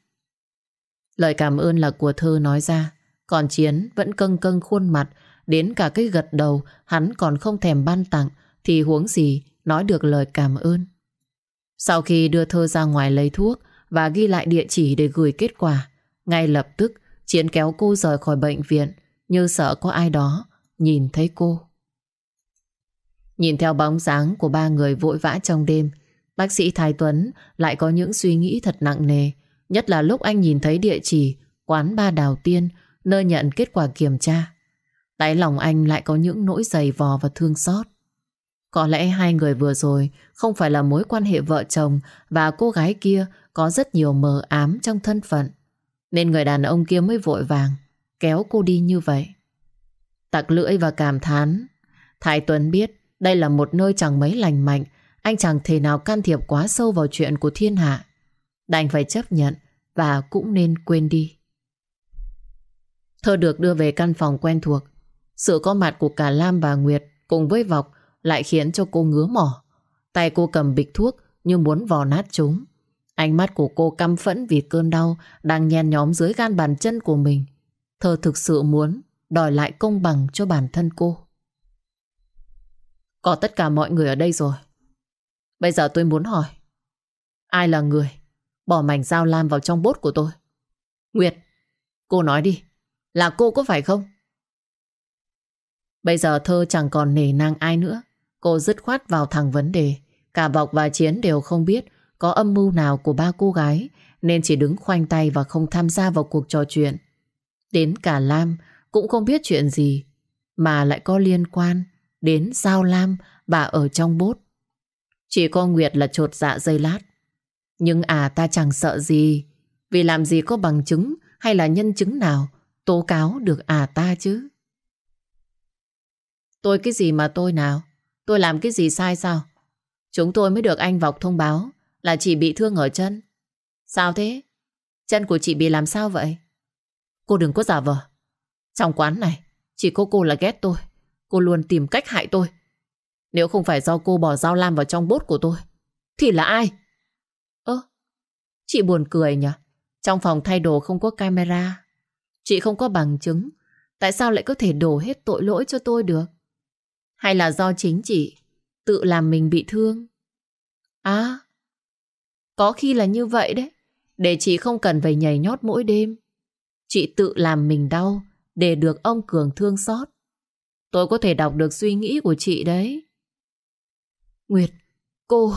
Lời cảm ơn là của Thơ nói ra, còn Chiến vẫn câng câng khuôn mặt, đến cả cái gật đầu hắn còn không thèm ban tặng thì huống gì nói được lời cảm ơn. Sau khi đưa Thơ ra ngoài lấy thuốc và ghi lại địa chỉ để gửi kết quả, ngay lập tức Chiến kéo cô rời khỏi bệnh viện như sợ có ai đó nhìn thấy cô. Nhìn theo bóng dáng của ba người vội vã trong đêm, bác sĩ Thái Tuấn lại có những suy nghĩ thật nặng nề, nhất là lúc anh nhìn thấy địa chỉ quán ba Đào Tiên, nơi nhận kết quả kiểm tra. Đáy lòng anh lại có những nỗi dày vò và thương xót. Có lẽ hai người vừa rồi không phải là mối quan hệ vợ chồng và cô gái kia có rất nhiều mờ ám trong thân phận. Nên người đàn ông kia mới vội vàng kéo cô đi như vậy. Tặc lưỡi và cảm thán. Thái Tuấn biết đây là một nơi chẳng mấy lành mạnh. Anh chẳng thể nào can thiệp quá sâu vào chuyện của thiên hạ. Đành phải chấp nhận và cũng nên quên đi. Thơ được đưa về căn phòng quen thuộc. Sự có mặt của cả Lam và Nguyệt cùng với Vọc lại khiến cho cô ngứa mỏ. Tay cô cầm bịch thuốc như muốn vò nát chúng. Ánh mắt của cô căm phẫn vì cơn đau đang nhen nhóm dưới gan bàn chân của mình. Thơ thực sự muốn đòi lại công bằng cho bản thân cô. Có tất cả mọi người ở đây rồi. Bây giờ tôi muốn hỏi. Ai là người bỏ mảnh dao lam vào trong bốt của tôi? Nguyệt, cô nói đi. Là cô có phải không? Bây giờ thơ chẳng còn nề nang ai nữa. Cô dứt khoát vào thẳng vấn đề. Cả Vọc và Chiến đều không biết có âm mưu nào của ba cô gái nên chỉ đứng khoanh tay và không tham gia vào cuộc trò chuyện. Đến cả Lam cũng không biết chuyện gì mà lại có liên quan đến Giao Lam bà ở trong bốt. Chỉ có Nguyệt là trột dạ dây lát. Nhưng à ta chẳng sợ gì vì làm gì có bằng chứng hay là nhân chứng nào tố cáo được à ta chứ. Tôi cái gì mà tôi nào? Tôi làm cái gì sai sao? Chúng tôi mới được anh Vọc thông báo là chị bị thương ở chân. Sao thế? Chân của chị bị làm sao vậy? Cô đừng có giả vờ. Trong quán này, chỉ có cô là ghét tôi. Cô luôn tìm cách hại tôi. Nếu không phải do cô bỏ dao lam vào trong bốt của tôi, thì là ai? Chị buồn cười nhỉ? Trong phòng thay đồ không có camera. Chị không có bằng chứng. Tại sao lại có thể đổ hết tội lỗi cho tôi được? Hay là do chính chị tự làm mình bị thương? À, có khi là như vậy đấy. Để chị không cần phải nhảy nhót mỗi đêm. Chị tự làm mình đau để được ông Cường thương xót. Tôi có thể đọc được suy nghĩ của chị đấy. Nguyệt, cô...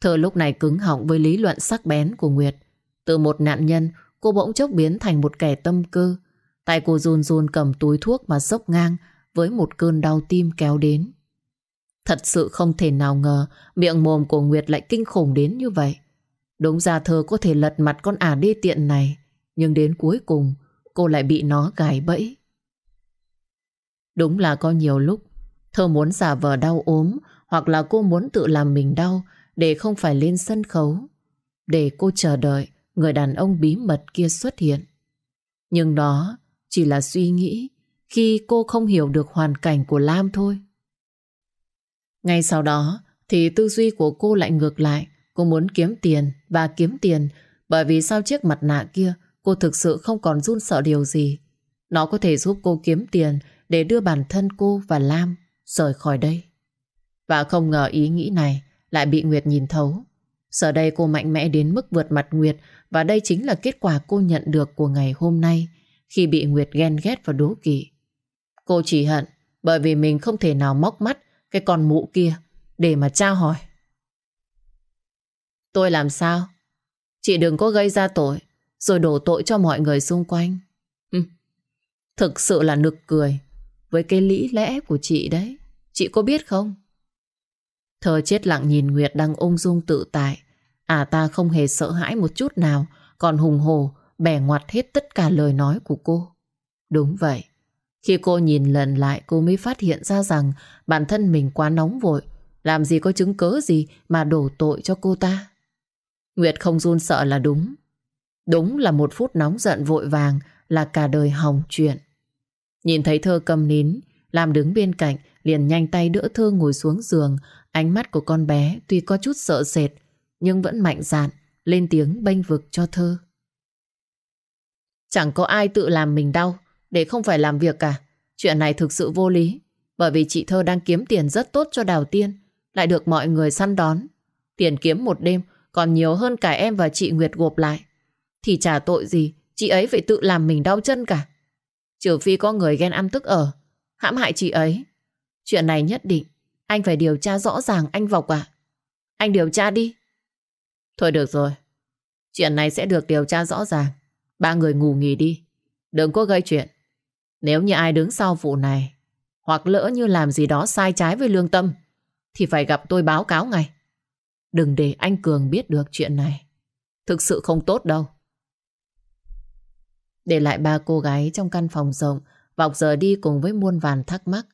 Thơ lúc này cứng họng với lý luận sắc bén của Nguyệt. Từ một nạn nhân, cô bỗng chốc biến thành một kẻ tâm cơ. Tay cô run run cầm túi thuốc mà sốc ngang với một cơn đau tim kéo đến. Thật sự không thể nào ngờ miệng mồm của Nguyệt lại kinh khủng đến như vậy. Đúng ra thơ có thể lật mặt con ả đê tiện này, nhưng đến cuối cùng cô lại bị nó gài bẫy. Đúng là có nhiều lúc thơ muốn giả vờ đau ốm hoặc là cô muốn tự làm mình đau để không phải lên sân khấu. Để cô chờ đợi người đàn ông bí mật kia xuất hiện. Nhưng đó chỉ là suy nghĩ khi cô không hiểu được hoàn cảnh của Lam thôi. Ngay sau đó thì tư duy của cô lại ngược lại. Cô muốn kiếm tiền và kiếm tiền bởi vì sau chiếc mặt nạ kia, cô thực sự không còn run sợ điều gì. Nó có thể giúp cô kiếm tiền để đưa bản thân cô và Lam rời khỏi đây. Và không ngờ ý nghĩ này lại bị Nguyệt nhìn thấu. Giờ đây cô mạnh mẽ đến mức vượt mặt Nguyệt, và đây chính là kết quả cô nhận được của ngày hôm nay, khi bị Nguyệt ghen ghét và đố kỵ. Cô chỉ hận, bởi vì mình không thể nào móc mắt cái con mụ kia để mà tra hỏi. Tôi làm sao? Chị đừng có gây ra tội, rồi đổ tội cho mọi người xung quanh. Ừ. Thực sự là nực cười với cái lý lẽ của chị đấy. Chị có biết không? Thơ chết lặng nhìn Nguyệt đang ung dung tự tại. À ta không hề sợ hãi một chút nào, còn hùng hồ bẻ ngoặt hết tất cả lời nói của cô. Đúng vậy. Khi cô nhìn lần lại cô mới phát hiện ra rằng bản thân mình quá nóng vội. Làm gì có chứng cớ gì mà đổ tội cho cô ta. Nguyệt không run sợ là đúng. Đúng là một phút nóng giận vội vàng là cả đời hỏng chuyện. Nhìn thấy thơ cầm nín, làm đứng bên cạnh, liền nhanh tay đỡ thơ ngồi xuống giường. Ánh mắt của con bé tuy có chút sợ sệt, nhưng vẫn mạnh dạn, lên tiếng bênh vực cho thơ. Chẳng có ai tự làm mình đau để không phải làm việc cả. Chuyện này thực sự vô lý. Bởi vì chị Thơ đang kiếm tiền rất tốt cho Đào Tiên, lại được mọi người săn đón. Tiền kiếm một đêm còn nhiều hơn cả em và chị Nguyệt gộp lại. Thì trả tội gì, chị ấy phải tự làm mình đau chân cả. Trừ phi có người ghen ăn tức ở, hãm hại chị ấy. Chuyện này nhất định, anh phải điều tra rõ ràng anh Vọc ạ. Anh điều tra đi. Thôi được rồi, chuyện này sẽ được điều tra rõ ràng. Ba người ngủ nghỉ đi. Đừng có gây chuyện. Nếu như ai đứng sau vụ này, hoặc lỡ như làm gì đó sai trái với lương tâm, thì phải gặp tôi báo cáo ngay. Đừng để anh Cường biết được chuyện này. Thực sự không tốt đâu. Để lại ba cô gái trong căn phòng rộng, Vọc giờ đi cùng với muôn vàn thắc mắc.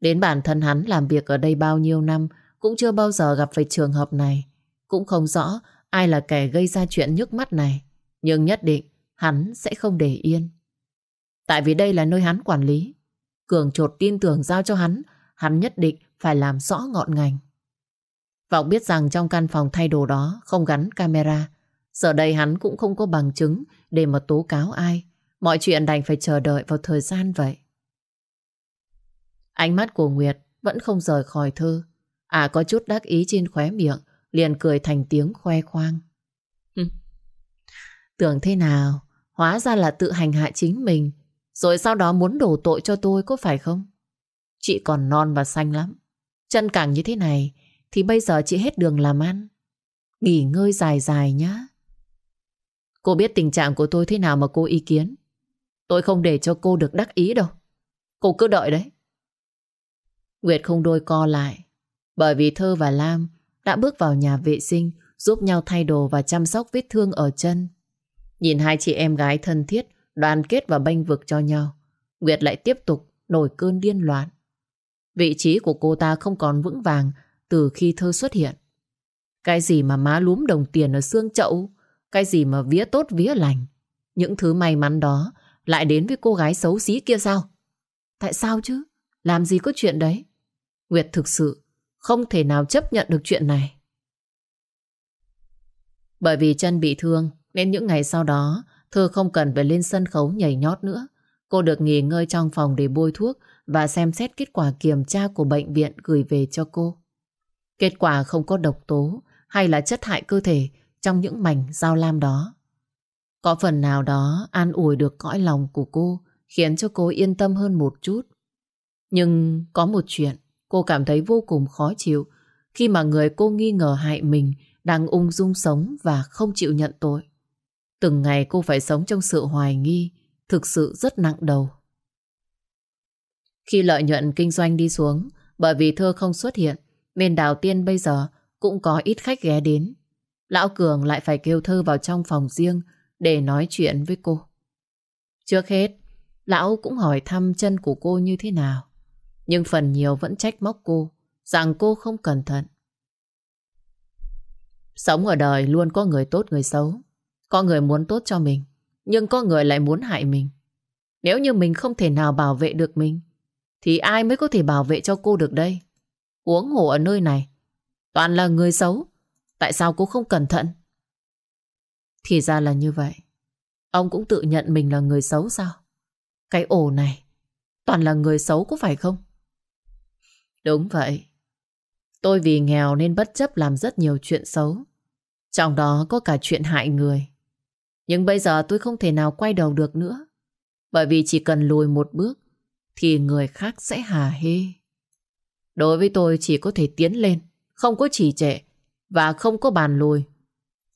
Đến bản thân hắn làm việc ở đây bao nhiêu năm, cũng chưa bao giờ gặp phải trường hợp này. Cũng không rõ ai là kẻ gây ra chuyện nhức mắt này. Nhưng nhất định hắn sẽ không để yên. Tại vì đây là nơi hắn quản lý. Cường trột tin tưởng giao cho hắn, hắn nhất định phải làm rõ ngọn ngành. Vọng biết rằng trong căn phòng thay đồ đó không gắn camera. Giờ đây hắn cũng không có bằng chứng để mà tố cáo ai. Mọi chuyện đành phải chờ đợi vào thời gian vậy. Ánh mắt của Nguyệt vẫn không rời khỏi thư. À có chút đắc ý trên khóe miệng, liền cười thành tiếng khoe khoang. Tưởng thế nào, hóa ra là tự hành hạ chính mình, rồi sau đó muốn đổ tội cho tôi có phải không? Chị còn non và xanh lắm. Chân càng như thế này, thì bây giờ chị hết đường làm ăn. Nghỉ ngơi dài dài nhá. Cô biết tình trạng của tôi thế nào mà cô ý kiến. Tôi không để cho cô được đắc ý đâu. Cô cứ đợi đấy. Nguyệt không đôi co lại. Bởi vì Thơ và Lam đã bước vào nhà vệ sinh giúp nhau thay đồ và chăm sóc vết thương ở chân. Nhìn hai chị em gái thân thiết, đoàn kết và bênh vực cho nhau. Nguyệt lại tiếp tục nổi cơn điên loạn. Vị trí của cô ta không còn vững vàng từ khi thơ xuất hiện. Cái gì mà má lúm đồng tiền ở xương chậu, cái gì mà vía tốt vía lành. Những thứ may mắn đó lại đến với cô gái xấu xí kia sao? Tại sao chứ? Làm gì có chuyện đấy? Nguyệt thực sự không thể nào chấp nhận được chuyện này. Bởi vì chân bị thương, nên những ngày sau đó, Thư không cần phải lên sân khấu nhảy nhót nữa. Cô được nghỉ ngơi trong phòng để bôi thuốc và xem xét kết quả kiểm tra của bệnh viện gửi về cho cô. Kết quả không có độc tố hay là chất hại cơ thể trong những mảnh dao lam đó. Có phần nào đó an ủi được cõi lòng của cô, khiến cho cô yên tâm hơn một chút. Nhưng có một chuyện cô cảm thấy vô cùng khó chịu khi mà người cô nghi ngờ hại mình đang ung dung sống và không chịu nhận tội. Từng ngày cô phải sống trong sự hoài nghi, thực sự rất nặng đầu. Khi lợi nhuận kinh doanh đi xuống, bởi vì thơ không xuất hiện, nên Đào Tiên bây giờ cũng có ít khách ghé đến. Lão Cường lại phải kêu thơ vào trong phòng riêng để nói chuyện với cô. Trước hết, lão cũng hỏi thăm chân của cô như thế nào. Nhưng phần nhiều vẫn trách móc cô, rằng cô không cẩn thận. Sống ở đời luôn có người tốt người xấu. Có người muốn tốt cho mình, nhưng có người lại muốn hại mình. Nếu như mình không thể nào bảo vệ được mình, thì ai mới có thể bảo vệ cho cô được đây? Uống hổ ở nơi này, toàn là người xấu. Tại sao cô không cẩn thận? Thì ra là như vậy. Ông cũng tự nhận mình là người xấu sao? Cái ổ này, toàn là người xấu có phải không? Đúng vậy. Tôi vì nghèo nên bất chấp làm rất nhiều chuyện xấu. Trong đó có cả chuyện hại người. Nhưng bây giờ tôi không thể nào quay đầu được nữa. Bởi vì chỉ cần lùi một bước thì người khác sẽ hà hê. Đối với tôi chỉ có thể tiến lên, không có trì trệ và không có bàn lùi.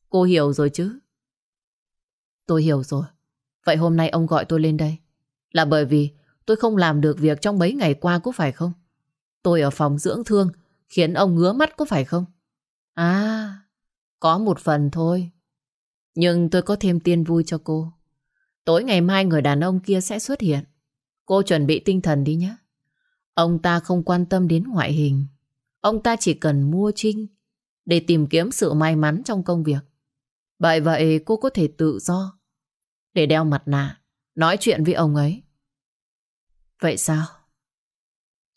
Cô hiểu rồi chứ? Tôi hiểu rồi. Vậy hôm nay ông gọi tôi lên đây là bởi vì tôi không làm được việc trong mấy ngày qua có phải không? Tôi ở phòng dưỡng thương khiến ông ngứa mắt có phải không? À, có một phần thôi. Nhưng tôi có thêm tiên vui cho cô. Tối ngày mai người đàn ông kia sẽ xuất hiện. Cô chuẩn bị tinh thần đi nhé. Ông ta không quan tâm đến ngoại hình. Ông ta chỉ cần mua trinh để tìm kiếm sự may mắn trong công việc. Bởi vậy cô có thể tự do để đeo mặt nạ, nói chuyện với ông ấy. Vậy sao?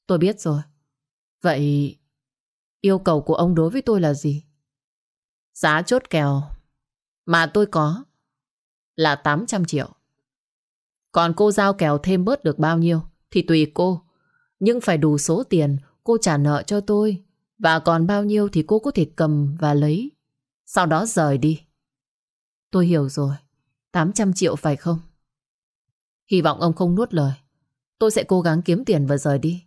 Tôi biết rồi. Vậy yêu cầu của ông đối với tôi là gì? Giá chốt kèo mà tôi có là 800 triệu. Còn cô giao kèo thêm bớt được bao nhiêu thì tùy cô. Nhưng phải đủ số tiền cô trả nợ cho tôi. Và còn bao nhiêu thì cô có thể cầm và lấy. Sau đó rời đi. Tôi hiểu rồi. 800 triệu phải không? Hy vọng ông không nuốt lời. Tôi sẽ cố gắng kiếm tiền và rời đi.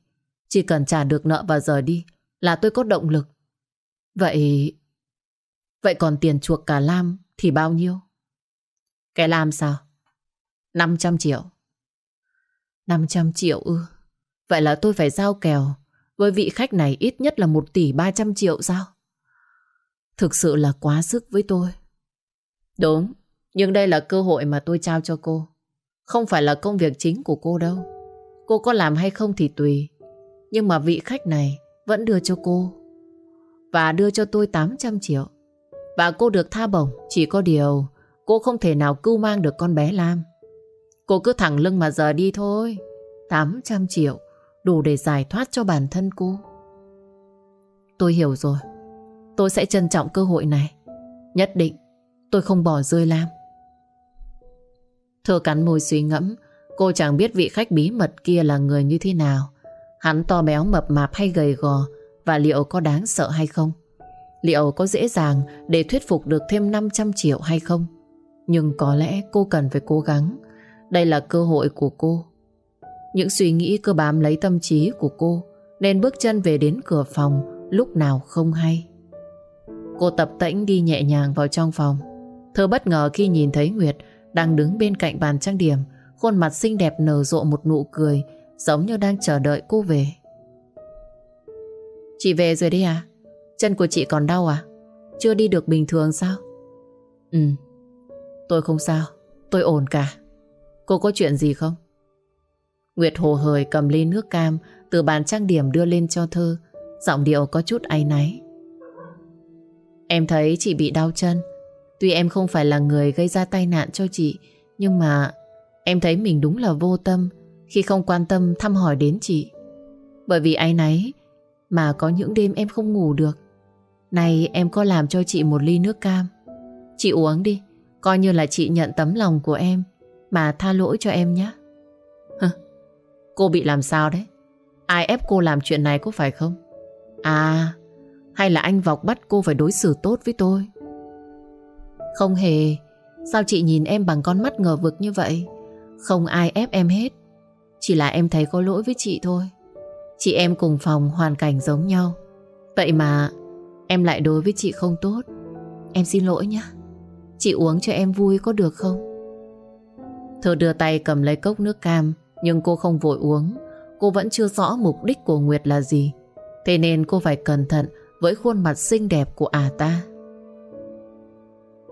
Chỉ cần trả được nợ và rời đi là tôi có động lực. Vậy... Vậy còn tiền chuộc cả Lam thì bao nhiêu? Cái Lam sao? 500 triệu. 500 triệu ư? Vậy là tôi phải giao kèo với vị khách này ít nhất là 1 tỷ 300 triệu sao? Thực sự là quá sức với tôi. Đúng, nhưng đây là cơ hội mà tôi trao cho cô. Không phải là công việc chính của cô đâu. Cô có làm hay không thì tùy. Nhưng mà vị khách này vẫn đưa cho cô. Và đưa cho tôi 800 triệu. Và cô được tha bổng. Chỉ có điều cô không thể nào cưu mang được con bé Lam. Cô cứ thẳng lưng mà giờ đi thôi. 800 triệu, đủ để giải thoát cho bản thân cô. Tôi hiểu rồi. Tôi sẽ trân trọng cơ hội này. Nhất định, tôi không bỏ rơi Lam. Thơ cắn môi suy ngẫm, Cô chẳng biết vị khách bí mật kia là người như thế nào Hắn to béo mập mạp hay gầy gò Và liệu có đáng sợ hay không? Liệu có dễ dàng Để thuyết phục được thêm 500 triệu hay không? Nhưng có lẽ cô cần phải cố gắng. Đây là cơ hội của cô. Những suy nghĩ cứ bám lấy tâm trí của cô Nên bước chân về đến cửa phòng Lúc nào không hay. Cô tập tễnh đi nhẹ nhàng vào trong phòng. Thơ bất ngờ khi nhìn thấy Nguyệt đang đứng bên cạnh bàn trang điểm, khuôn mặt xinh đẹp nở rộ một nụ cười, giống như đang chờ đợi cô về. Chị về rồi đi à? Chân của chị còn đau à? Chưa đi được bình thường sao? Ừ, tôi không sao, tôi ổn cả. Cô có chuyện gì không? Nguyệt hồ hời cầm ly nước cam từ bàn trang điểm đưa lên cho Thơ, giọng điệu có chút áy náy. Em thấy chị bị đau chân, Tuy em không phải là người gây ra tai nạn cho chị Nhưng mà em thấy mình đúng là vô tâm khi không quan tâm thăm hỏi đến chị. Bởi vì ai nấy Mà có những đêm em không ngủ được. Này em có làm cho chị một ly nước cam. Chị uống đi Coi như là chị nhận tấm lòng của em Mà tha lỗi cho em nhé Hừ, Cô bị làm sao đấy? Ai ép cô làm chuyện này có phải không? À Hay là anh Vọc bắt cô phải đối xử tốt với tôi? Không hề Sao chị nhìn em bằng con mắt ngờ vực như vậy? Không ai ép em hết. Chỉ là em thấy có lỗi với chị thôi. Chị em cùng phòng hoàn cảnh giống nhau. Vậy mà Em lại đối với chị không tốt. Em xin lỗi nhé Chị uống cho em vui có được không? Thơ đưa tay cầm lấy cốc nước cam, Nhưng cô không vội uống. Cô vẫn chưa rõ mục đích của Nguyệt là gì. Thế nên cô phải cẩn thận Với khuôn mặt xinh đẹp của à ta.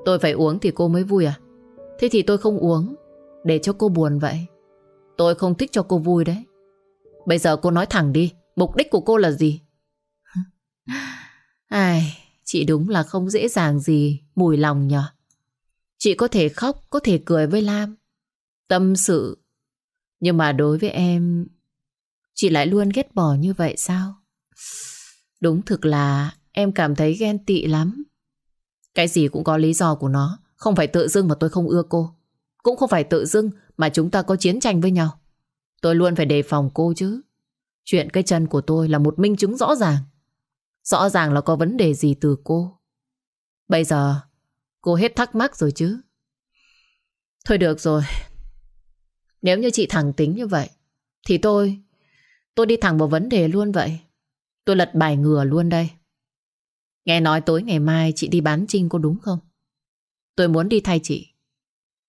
Tôi phải uống thì cô mới vui à? Thế thì tôi không uống Để cho cô buồn vậy. Tôi không thích cho cô vui đấy. Bây giờ cô nói thẳng đi Mục đích của cô là gì? Ai, Chị đúng là không dễ dàng gì Mùi lòng nhở. Chị có thể khóc Có thể cười với Lam. Tâm sự. Nhưng mà đối với em Chị lại luôn ghét bỏ như vậy sao? Đúng thực là Em cảm thấy ghen tị lắm. Cái gì cũng có lý do của nó. Không phải tự dưng mà tôi không ưa cô. Cũng không phải tự dưng mà chúng ta có chiến tranh với nhau Tôi luôn phải đề phòng cô chứ Chuyện cái chân của tôi là một minh chứng rõ ràng Rõ ràng là có vấn đề gì từ cô Bây giờ Cô hết thắc mắc rồi chứ Thôi được rồi Nếu như chị thẳng tính như vậy Thì tôi, tôi đi thẳng vào vấn đề luôn vậy. Tôi lật bài ngừa luôn đây. Nghe nói tối ngày mai chị đi bán trinh có đúng không? Tôi muốn đi thay chị.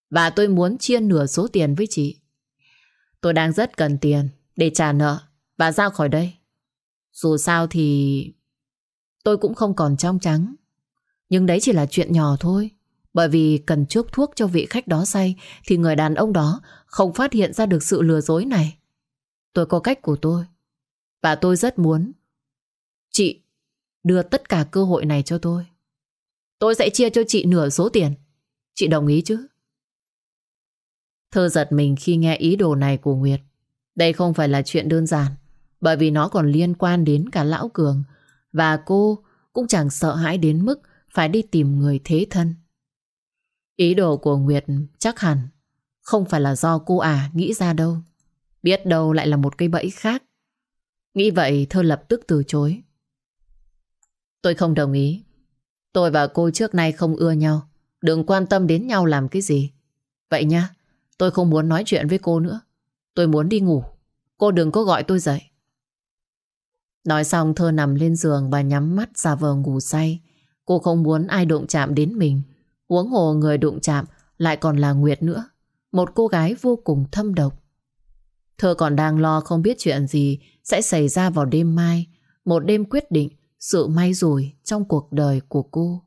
Và tôi muốn chia nửa số tiền với chị. Tôi đang rất cần tiền để trả nợ và ra khỏi đây. Dù sao thì tôi cũng không còn trong trắng. Nhưng đấy chỉ là chuyện nhỏ thôi. Bởi vì cần chuốc thuốc cho vị khách đó say thì người đàn ông đó không phát hiện ra được sự lừa dối này. Tôi có cách của tôi. Và tôi rất muốn chị đưa tất cả cơ hội này cho tôi. Tôi sẽ chia cho chị nửa số tiền. Chị đồng ý chứ? Thơ giật mình khi nghe ý đồ này của Nguyệt. Đây không phải là chuyện đơn giản, bởi vì nó còn liên quan đến cả Lão Cường, và cô cũng chẳng sợ hãi đến mức phải đi tìm người thế thân. Ý đồ của Nguyệt chắc hẳn không phải là do cô à nghĩ ra đâu. Biết đâu lại là một cây bẫy khác. Nghĩ vậy Thơ lập tức từ chối. Tôi không đồng ý. Tôi và cô trước nay không ưa nhau. Đừng quan tâm đến nhau làm cái gì. Vậy nha, tôi không muốn nói chuyện với cô nữa. Tôi muốn đi ngủ. Cô đừng có gọi tôi dậy. Nói xong Thơ nằm lên giường và nhắm mắt ra vờ ngủ say. Cô không muốn ai đụng chạm đến mình. Huống hồ người đụng chạm lại còn là Nguyệt nữa. Một cô gái vô cùng thâm độc. Thơ còn đang lo không biết chuyện gì sẽ xảy ra vào đêm mai. Một đêm quyết định sự may rủi trong cuộc đời của cô.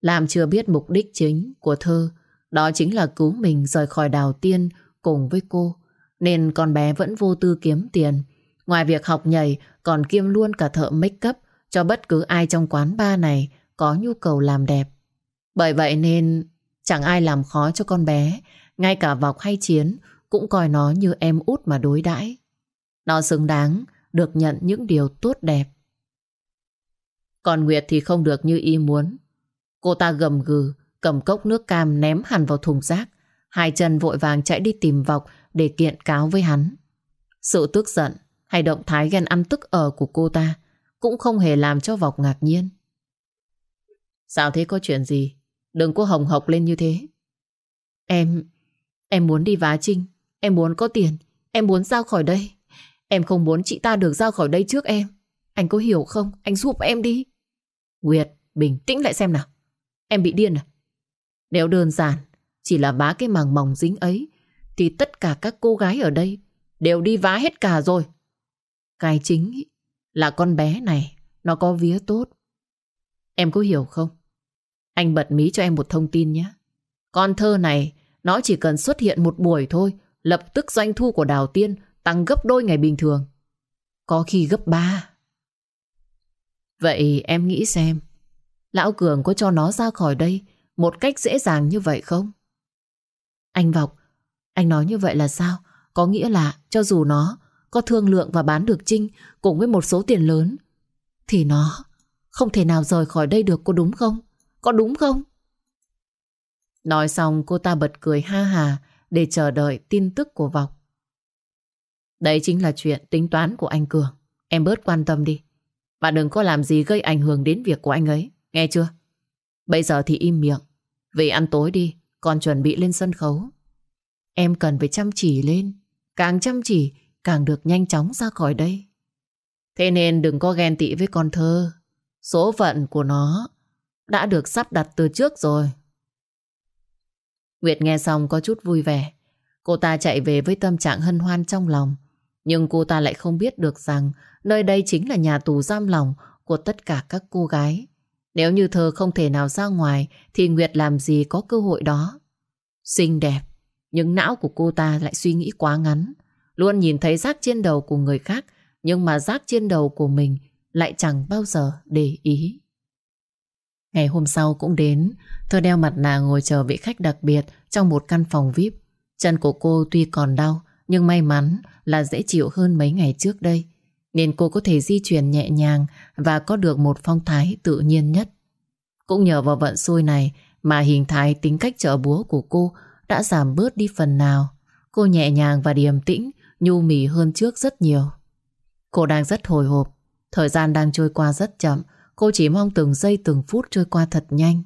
Làm chưa biết mục đích chính của thơ, đó chính là cứu mình rời khỏi đào tiên cùng với cô, nên con bé vẫn vô tư kiếm tiền. Ngoài việc học nhảy, còn kiêm luôn cả thợ make up cho bất cứ ai trong quán bar này có nhu cầu làm đẹp. Bởi vậy nên chẳng ai làm khó cho con bé, ngay cả vọc hay chiến cũng coi nó như em út mà đối đãi. Nó xứng đáng được nhận những điều tốt đẹp. Còn Nguyệt thì không được như ý muốn. Cô ta gầm gừ, cầm cốc nước cam ném hẳn vào thùng rác. Hai chân vội vàng chạy đi tìm vọc để kiện cáo với hắn. Sự tức giận hay động thái ghen ăn tức ở của cô ta cũng không hề làm cho vọc ngạc nhiên. Sao thế có chuyện gì? Đừng có hồng hộc lên như thế. Em, em muốn đi vá trinh. Em muốn có tiền. Em muốn ra khỏi đây. Em không muốn chị ta được ra khỏi đây trước em. Anh có hiểu không? Anh giúp em đi. Nguyệt, bình tĩnh lại xem nào. Em bị điên à? Nếu đơn giản, chỉ là vá cái màng mỏng dính ấy, thì tất cả các cô gái ở đây đều đi vá hết cả rồi. Cái chính là con bé này, nó có vía tốt. Em có hiểu không? Anh bật mí cho em một thông tin nhé. Con thơ này, nó chỉ cần xuất hiện một buổi thôi, lập tức doanh thu của Đào Tiên tăng gấp đôi ngày bình thường. Có khi gấp ba. Vậy em nghĩ xem, Lão Cường có cho nó ra khỏi đây một cách dễ dàng như vậy không? Anh Vọc, anh nói như vậy là sao? Có nghĩa là cho dù nó có thương lượng và bán được Trinh cùng với một số tiền lớn, thì nó không thể nào rời khỏi đây được có đúng không? Có đúng không? Nói xong cô ta bật cười ha hà để chờ đợi tin tức của Vọc. Đấy chính là chuyện tính toán của anh Cường. Em bớt quan tâm đi. Và đừng có làm gì gây ảnh hưởng đến việc của anh ấy. Nghe chưa? Bây giờ thì im miệng. Về ăn tối đi. Còn chuẩn bị lên sân khấu. Em cần phải chăm chỉ lên. Càng chăm chỉ, càng được nhanh chóng ra khỏi đây. Thế nên đừng có ghen tị với con thơ. Số phận của nó đã được sắp đặt từ trước rồi. Nguyệt nghe xong có chút vui vẻ. Cô ta chạy về với tâm trạng hân hoan trong lòng. Nhưng cô ta lại không biết được rằng nơi đây chính là nhà tù giam lòng của tất cả các cô gái. Nếu như thơ không thể nào ra ngoài thì Nguyệt làm gì có cơ hội đó. Xinh đẹp, nhưng não của cô ta lại suy nghĩ quá ngắn. Luôn nhìn thấy rác trên đầu của người khác nhưng mà rác trên đầu của mình lại chẳng bao giờ để ý. Ngày hôm sau cũng đến, thơ đeo mặt nạ ngồi chờ vị khách đặc biệt trong một căn phòng VIP. Chân của cô tuy còn đau, nhưng may mắn là dễ chịu hơn mấy ngày trước đây nên cô có thể di chuyển nhẹ nhàng Và có được một phong thái tự nhiên nhất. Cũng nhờ vào vận xui này Mà hình thái tính cách trợ búa của cô Đã giảm bớt đi phần nào. Cô nhẹ nhàng và điềm tĩnh Nhu mì hơn trước rất nhiều. Cô đang rất hồi hộp. Thời gian đang trôi qua rất chậm. Cô chỉ mong từng giây từng phút trôi qua thật nhanh.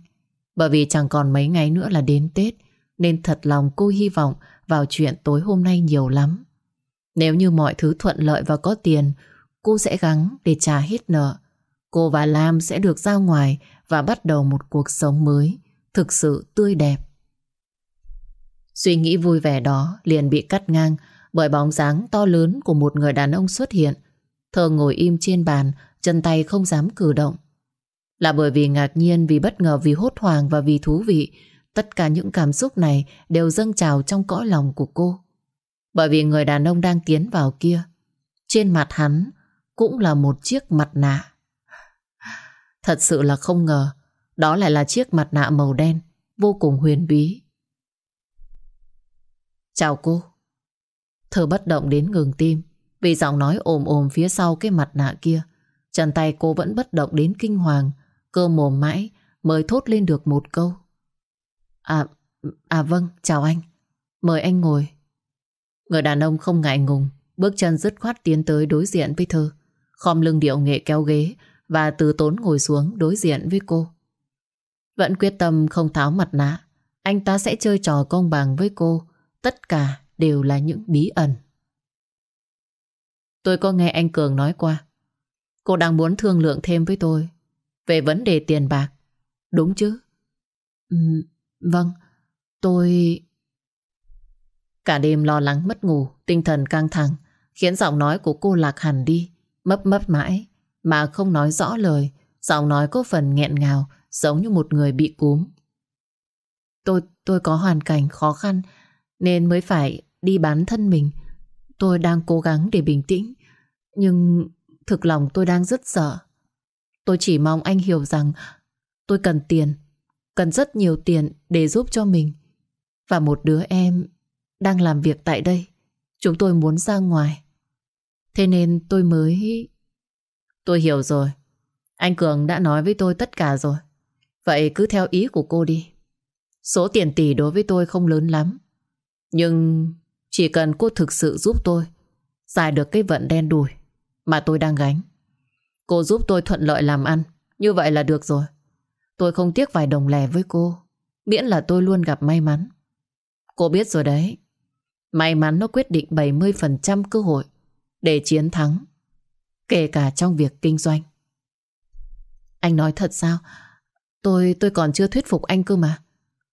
Bởi vì chẳng còn mấy ngày nữa là đến Tết Nên thật lòng cô hy vọng vào chuyện tối hôm nay nhiều lắm. Nếu như mọi thứ thuận lợi và có tiền, cô sẽ gắng để trả hết nợ. Cô và Lam sẽ được ra ngoài và bắt đầu một cuộc sống mới, thực sự tươi đẹp. Suy nghĩ vui vẻ đó liền bị cắt ngang bởi bóng dáng to lớn của một người đàn ông xuất hiện. Thơ ngồi im trên bàn, chân tay không dám cử động. Là bởi vì ngạc nhiên, vì bất ngờ, vì hốt hoảng và vì thú vị, tất cả những cảm xúc này đều dâng trào trong cõi lòng của cô. Bởi vì người đàn ông đang tiến vào kia, trên mặt hắn cũng là một chiếc mặt nạ. Thật sự là không ngờ, đó lại là chiếc mặt nạ màu đen, vô cùng huyền bí. Chào cô. Thơ bất động đến ngừng tim, vì giọng nói ồm ồm phía sau cái mặt nạ kia. Chân tay cô vẫn bất động đến kinh hoàng, cơ mồm mãi mới thốt lên được một câu. À, à vâng, chào anh. Mời anh ngồi. Người đàn ông không ngại ngùng, bước chân dứt khoát tiến tới đối diện với Thơ. Khom lưng điệu nghệ kéo ghế và từ tốn ngồi xuống đối diện với cô. Vẫn quyết tâm không tháo mặt nạ, anh ta sẽ chơi trò công bằng với cô. Tất cả đều là những bí ẩn. Tôi có nghe anh Cường nói qua. Cô đang muốn thương lượng thêm với tôi về vấn đề tiền bạc. Đúng chứ? Ừ, vâng, tôi... Cả đêm lo lắng mất ngủ, tinh thần căng thẳng, khiến giọng nói của cô lạc hẳn đi, mấp mấp mãi, mà không nói rõ lời, giọng nói có phần nghẹn ngào, giống như một người bị cúm. Tôi, tôi có hoàn cảnh khó khăn, nên mới phải đi bán thân mình. Tôi đang cố gắng để bình tĩnh, nhưng thực lòng tôi đang rất sợ. Tôi chỉ mong anh hiểu rằng tôi cần tiền, cần rất nhiều tiền để giúp cho mình. Và một đứa em đang làm việc tại đây. Chúng tôi muốn ra ngoài. Thế nên tôi mới... Tôi hiểu rồi. Anh Cường đã nói với tôi tất cả rồi. Vậy cứ theo ý của cô đi. Số tiền tỷ đối với tôi không lớn lắm. Nhưng chỉ cần cô thực sự giúp tôi, giải được cái vận đen đùi mà tôi đang gánh. Cô giúp tôi thuận lợi làm ăn. Như vậy là được rồi. Tôi không tiếc vài đồng lẻ với cô. Miễn là tôi luôn gặp may mắn. Cô biết rồi đấy. May mắn nó quyết định 70% cơ hội để chiến thắng. Kể cả trong việc kinh doanh. Anh nói thật sao? Tôi tôi còn chưa thuyết phục anh cơ mà.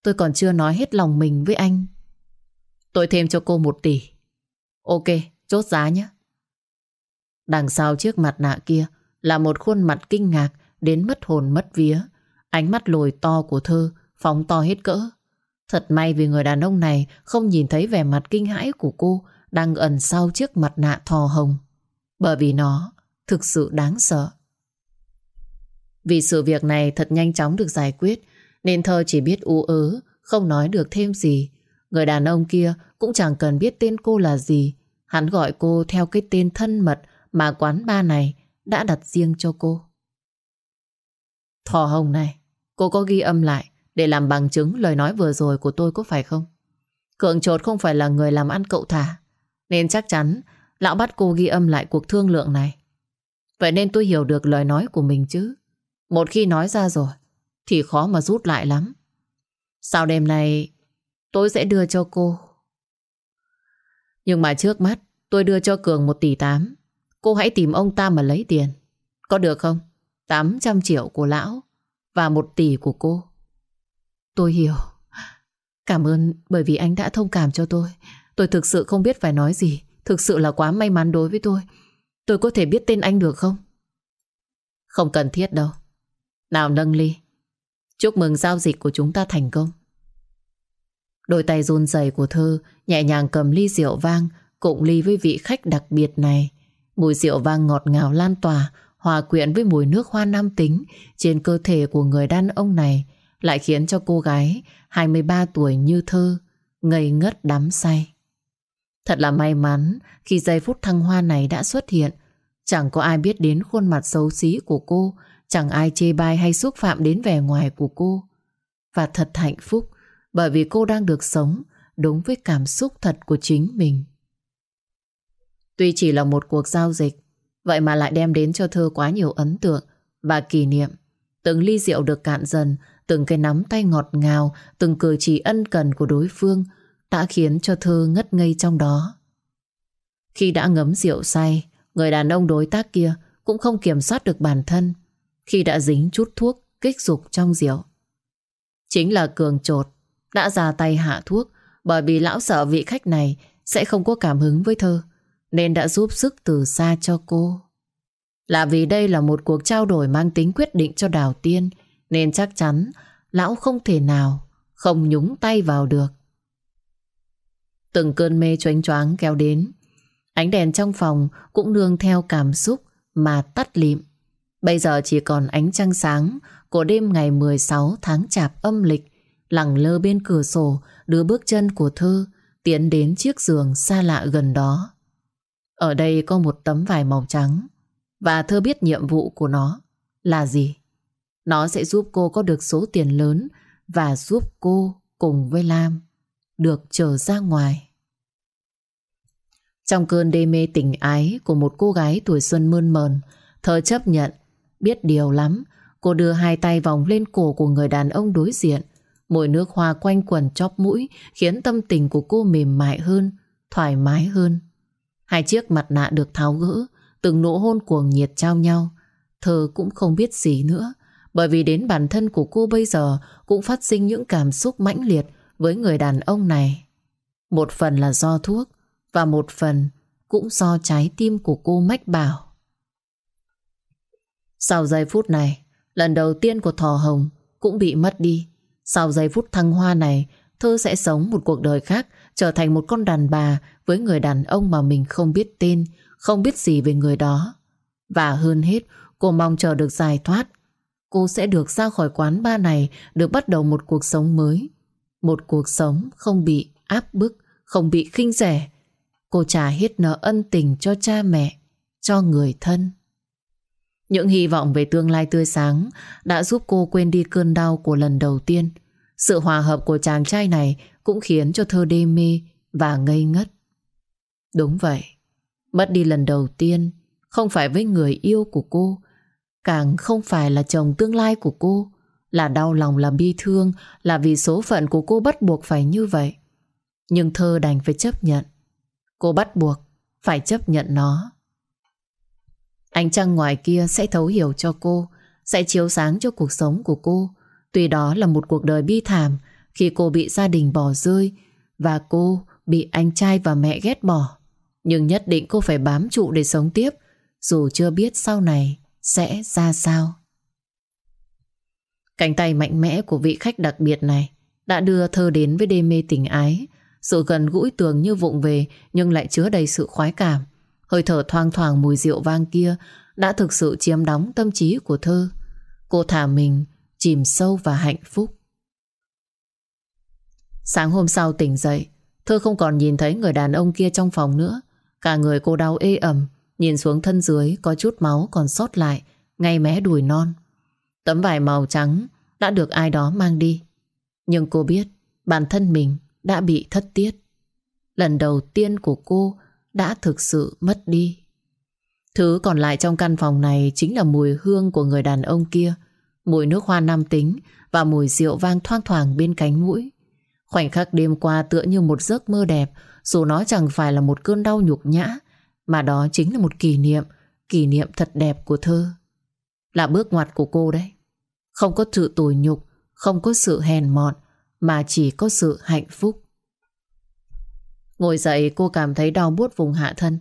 Tôi còn chưa nói hết lòng mình với anh. Tôi thêm cho cô một tỷ. Ok, chốt giá nhé. Đằng sau chiếc mặt nạ kia là một khuôn mặt kinh ngạc đến mất hồn mất vía. Ánh mắt lồi to của thơ phóng to hết cỡ. Thật may vì người đàn ông này không nhìn thấy vẻ mặt kinh hãi của cô đang ẩn sau chiếc mặt nạ thò hồng. Bởi vì nó thực sự đáng sợ. Vì sự việc này thật nhanh chóng được giải quyết nên thơ chỉ biết ú ớ, không nói được thêm gì. Người đàn ông kia cũng chẳng cần biết tên cô là gì. Hắn gọi cô theo cái tên thân mật mà quán ba này đã đặt riêng cho cô. Thỏ hồng này, cô có ghi âm lại để làm bằng chứng lời nói vừa rồi của tôi có phải không? Cường trột không phải là người làm ăn cậu thả, nên chắc chắn lão bắt cô ghi âm lại cuộc thương lượng này. Vậy nên tôi hiểu được lời nói của mình chứ. Một khi nói ra rồi, thì khó mà rút lại lắm. Sau đêm này, tôi sẽ đưa cho cô. Nhưng mà trước mắt, tôi đưa cho Cường một tỷ tám. Cô hãy tìm ông ta mà lấy tiền. Có được không? 800 triệu của lão và một tỷ của cô. Tôi hiểu. Cảm ơn bởi vì anh đã thông cảm cho tôi. Tôi thực sự không biết phải nói gì. Thực sự là quá may mắn đối với tôi. Tôi có thể biết tên anh được không? Không cần thiết đâu. Nào nâng ly. Chúc mừng giao dịch của chúng ta thành công. Đôi tay run rẩy của Thơ nhẹ nhàng cầm ly rượu vang, cụng ly với vị khách đặc biệt này. Mùi rượu vang ngọt ngào lan tỏa, hòa quyện với mùi nước hoa nam tính trên cơ thể của người đàn ông này, lại khiến cho cô gái 23 tuổi như thơ ngây ngất đắm say. Thật là may mắn khi giây phút thăng hoa này đã xuất hiện. Chẳng có ai biết đến khuôn mặt xấu xí của cô, chẳng ai chê bai hay xúc phạm đến vẻ ngoài của cô. Và thật hạnh phúc bởi vì cô đang được sống đúng với cảm xúc thật của chính mình. Tuy chỉ là một cuộc giao dịch, vậy mà lại đem đến cho thơ quá nhiều ấn tượng và kỷ niệm. Từng ly rượu được cạn dần, từng cái nắm tay ngọt ngào, từng cử chỉ ân cần của đối phương, đã khiến cho Thơ ngất ngây trong đó. Khi đã ngấm rượu say, người đàn ông đối tác kia cũng không kiểm soát được bản thân khi đã dính chút thuốc kích dục trong rượu. Chính là Cường trột đã ra tay hạ thuốc bởi vì lão sợ vị khách này sẽ không có cảm hứng với Thơ nên đã giúp sức từ xa cho cô. Là vì đây là một cuộc trao đổi mang tính quyết định cho Đào Tiên nên chắc chắn lão không thể nào không nhúng tay vào được. Từng cơn mê choáng choáng kéo đến Ánh đèn trong phòng cũng nương theo cảm xúc mà tắt lịm. Bây giờ chỉ còn ánh trăng sáng của đêm ngày 16 tháng chạp âm lịch, lẳng lơ bên cửa sổ đưa bước chân của Thơ tiến đến chiếc giường xa lạ gần đó. Ở đây có một tấm vải màu trắng, và Thơ biết nhiệm vụ của nó là gì. Nó sẽ giúp cô có được số tiền lớn và giúp cô cùng với Lam được trở ra ngoài. Trong cơn đê mê tình ái của một cô gái tuổi xuân mơn mờn, Thơ chấp nhận, biết điều lắm. Cô đưa hai tay vòng lên cổ của người đàn ông đối diện. Mùi nước hoa quanh quần chóp mũi khiến tâm tình của cô mềm mại hơn, thoải mái hơn. Hai chiếc mặt nạ được tháo gỡ, từng nụ hôn cuồng nhiệt trao nhau. Thơ cũng không biết gì nữa, bởi vì đến bản thân của cô bây giờ cũng phát sinh những cảm xúc mãnh liệt với người đàn ông này. Một phần là do thuốc, và một phần cũng do trái tim của cô mách bảo. Sau giây phút này, lần đầu tiên của Thỏ Hồng cũng bị mất đi. Sau giây phút thăng hoa này, Thơ sẽ sống một cuộc đời khác, trở thành một con đàn bà với người đàn ông mà mình không biết tên, không biết gì về người đó. Và hơn hết, cô mong chờ được giải thoát. Cô sẽ được ra khỏi quán ba này, được bắt đầu một cuộc sống mới. Một cuộc sống không bị áp bức, không bị khinh rẻ, Cô trả hết nợ ân tình cho cha mẹ, cho người thân. Những hy vọng về tương lai tươi sáng đã giúp cô quên đi cơn đau của lần đầu tiên. Sự hòa hợp của chàng trai này cũng khiến cho thơ đê mê và ngây ngất. Đúng vậy, mất đi lần đầu tiên không phải với người yêu của cô, càng không phải là chồng tương lai của cô, là đau lòng là bi thương, là vì số phận của cô bắt buộc phải như vậy. Nhưng thơ đành phải chấp nhận. Cô bắt buộc phải chấp nhận nó. Ánh trăng ngoài kia sẽ thấu hiểu cho cô, sẽ chiếu sáng cho cuộc sống của cô. Tuy đó là một cuộc đời bi thảm khi cô bị gia đình bỏ rơi và cô bị anh trai và mẹ ghét bỏ. Nhưng nhất định cô phải bám trụ để sống tiếp dù chưa biết sau này sẽ ra sao. Cánh tay mạnh mẽ của vị khách đặc biệt này đã đưa thơ đến với đêm mê tình ái sự gần gũi tường như vụng về nhưng lại chứa đầy sự khoái cảm. Hơi thở thoang thoảng mùi rượu vang kia đã thực sự chiếm đóng tâm trí của thơ. Cô thả mình chìm sâu và hạnh phúc. Sáng hôm sau tỉnh dậy, thơ không còn nhìn thấy người đàn ông kia trong phòng nữa. Cả người cô đau ê ẩm, nhìn xuống thân dưới có chút máu còn sót lại, ngay mé đùi non. Tấm vải màu trắng đã được ai đó mang đi. Nhưng cô biết bản thân mình đã bị thất tiết. Lần đầu tiên của cô đã thực sự mất đi. Thứ còn lại trong căn phòng này chính là mùi hương của người đàn ông kia, mùi nước hoa nam tính và mùi rượu vang thoang thoảng bên cánh mũi. Khoảnh khắc đêm qua tựa như một giấc mơ đẹp, dù nó chẳng phải là một cơn đau nhục nhã, mà đó chính là một kỷ niệm, kỷ niệm thật đẹp của thơ. Là bước ngoặt của cô đấy. Không có sự tủi nhục, không có sự hèn mọn, mà chỉ có sự hạnh phúc. Ngồi dậy cô cảm thấy đau buốt vùng hạ thân.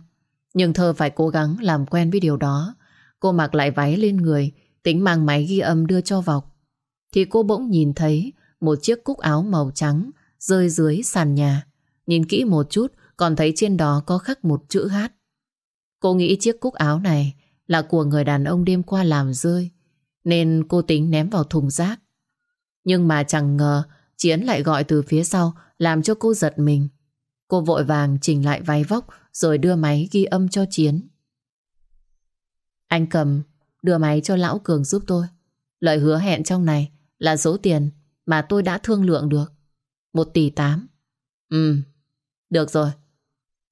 Nhưng thơ phải cố gắng làm quen với điều đó. Cô mặc lại váy lên người, tính mang máy ghi âm đưa cho Vọc. Thì cô bỗng nhìn thấy một chiếc cúc áo màu trắng rơi dưới sàn nhà. Nhìn kỹ một chút, còn thấy trên đó có khắc một chữ hát. Cô nghĩ chiếc cúc áo này là của người đàn ông đêm qua làm rơi, nên cô tính ném vào thùng rác. Nhưng mà chẳng ngờ Chiến lại gọi từ phía sau, Làm cho cô giật mình. Cô vội vàng chỉnh lại váy vóc, Rồi đưa máy ghi âm cho Chiến. Anh cầm, Đưa máy cho Lão Cường giúp tôi. Lời hứa hẹn trong này Là số tiền mà tôi đã thương lượng được. Một tỷ tám. Ừ Được rồi.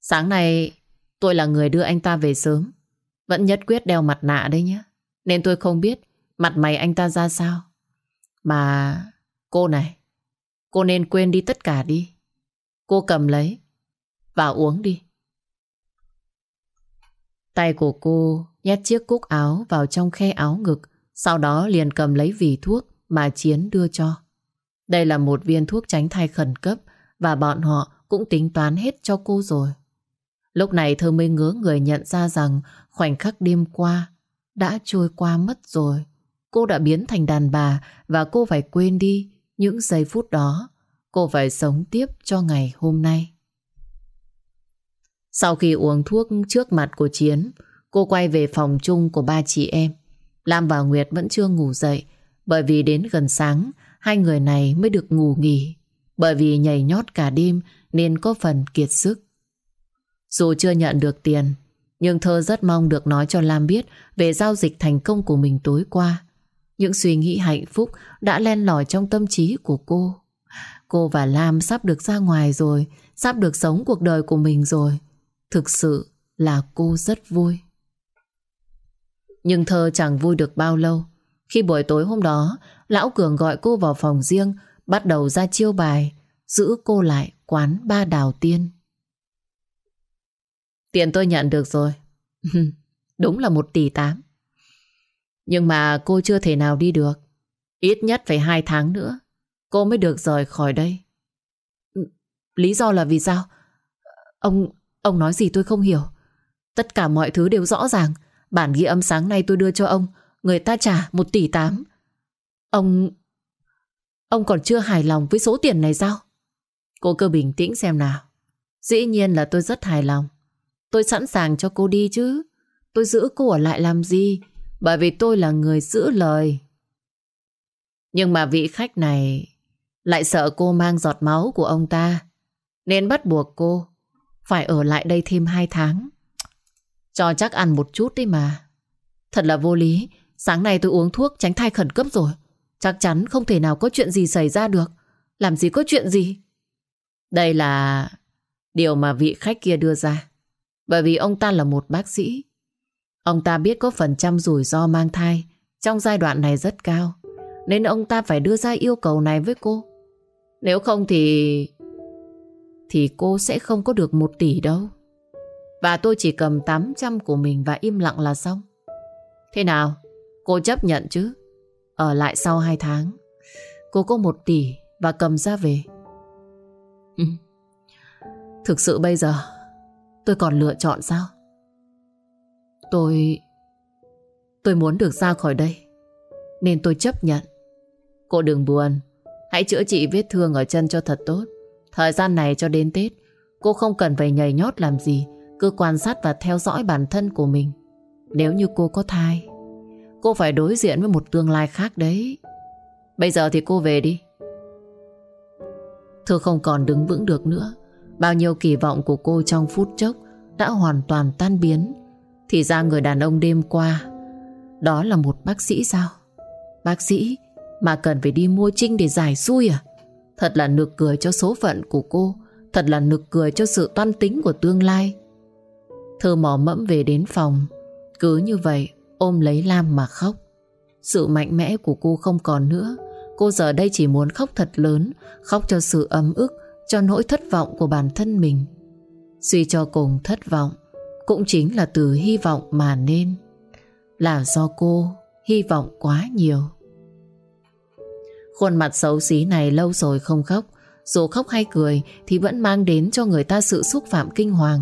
Sáng nay tôi là người đưa anh ta về sớm. Vẫn nhất quyết đeo mặt nạ đấy nhé. Nên tôi không biết Mặt mày anh ta ra sao. Mà cô này Cô nên quên đi tất cả đi. Cô cầm lấy Và uống đi. Tay của cô nhét chiếc cúc áo vào trong khe áo ngực, Sau đó liền cầm lấy vỉ thuốc Mà Chiến đưa cho. Đây là một viên thuốc tránh thai khẩn cấp Và bọn họ cũng tính toán hết cho cô rồi. Lúc này thơ mới ngứa người nhận ra rằng Khoảnh khắc đêm qua Đã trôi qua mất rồi. Cô đã biến thành đàn bà Và cô phải quên đi những giây phút đó, Cô phải sống tiếp cho ngày hôm nay. Sau khi uống thuốc trước mặt của Chiến, Cô quay về phòng chung của ba chị em. Lam và Nguyệt vẫn chưa ngủ dậy, Bởi vì đến gần sáng, Hai người này mới được ngủ nghỉ. Bởi vì nhảy nhót cả đêm Nên có phần kiệt sức. Dù chưa nhận được tiền, Nhưng Thơ rất mong được nói cho Lam biết Về giao dịch thành công của mình tối qua. Những suy nghĩ hạnh phúc Đã len lỏi trong tâm trí của cô. Cô và Lam sắp được ra ngoài rồi, Sắp được sống cuộc đời của mình rồi. Thực sự là cô rất vui. Nhưng thơ chẳng vui được bao lâu. Khi buổi tối hôm đó, Lão Cường gọi cô vào phòng riêng, Bắt đầu ra chiêu bài, Giữ cô lại quán ba đào tiên. Tiền tôi nhận được rồi. Đúng là một tỷ tám. Nhưng mà cô chưa thể nào đi được. Ít nhất phải hai tháng nữa, Cô mới được rời khỏi đây. Ừ, lý do là vì sao? Ông Ông nói gì tôi không hiểu. Tất cả mọi thứ đều rõ ràng. Bản ghi âm sáng nay tôi đưa cho ông, Người ta trả một tỷ tám. Ông Ông còn chưa hài lòng với số tiền này sao? Cô cứ bình tĩnh xem nào. Dĩ nhiên là tôi rất hài lòng. Tôi sẵn sàng cho cô đi chứ. Tôi giữ cô ở lại làm gì? Bởi vì tôi là người giữ lời. Nhưng mà vị khách này lại sợ cô mang giọt máu của ông ta, Nên bắt buộc cô Phải ở lại đây thêm 2 tháng. Cho chắc ăn một chút đi mà. Thật là vô lý. Sáng nay tôi uống thuốc tránh thai khẩn cấp rồi. Chắc chắn không thể nào có chuyện gì xảy ra được. Làm gì có chuyện gì? Đây là Điều mà vị khách kia đưa ra. Bởi vì ông ta là một bác sĩ Ông ta biết có phần trăm rủi ro mang thai, Trong giai đoạn này rất cao, Nên ông ta phải đưa ra yêu cầu này với cô nếu không thì... Thì cô sẽ không có được một tỷ đâu. Và tôi chỉ cầm 800 của mình và im lặng là xong. Thế nào? Cô chấp nhận chứ? Ở lại sau 2 tháng. Cô có một tỷ và cầm ra về. Ừ. Thực sự bây giờ, tôi còn lựa chọn sao? Tôi... Tôi muốn được ra khỏi đây. Nên tôi chấp nhận. Cô đừng buồn. Hãy chữa trị vết thương ở chân cho thật tốt. Thời gian này cho đến Tết, cô không cần phải nhảy nhót làm gì, cứ quan sát và theo dõi bản thân của mình. Nếu như cô có thai, cô phải đối diện với một tương lai khác đấy. Bây giờ thì cô về đi. thưa không còn đứng vững được nữa. Bao nhiêu kỳ vọng của cô trong phút chốc đã hoàn toàn tan biến. Thì ra người đàn ông đêm qua, đó là một bác sĩ sao? Bác sĩ mà cần phải đi mua trinh để giải xui à? Thật là nực cười cho số phận của cô Thật là nực cười cho sự toan tính của tương lai. Thơ mò mẫm về đến phòng Cứ như vậy ôm lấy Lam mà khóc. Sự mạnh mẽ của cô không còn nữa. Cô giờ đây chỉ muốn khóc thật lớn Khóc cho sự ấm ức Cho nỗi thất vọng của bản thân mình. Suy cho cùng thất vọng cũng chính là từ hy vọng mà nên, Là do cô hy vọng quá nhiều. Khuôn mặt xấu xí này lâu rồi không khóc, Dù khóc hay cười Thì vẫn mang đến cho người ta sự xúc phạm kinh hoàng.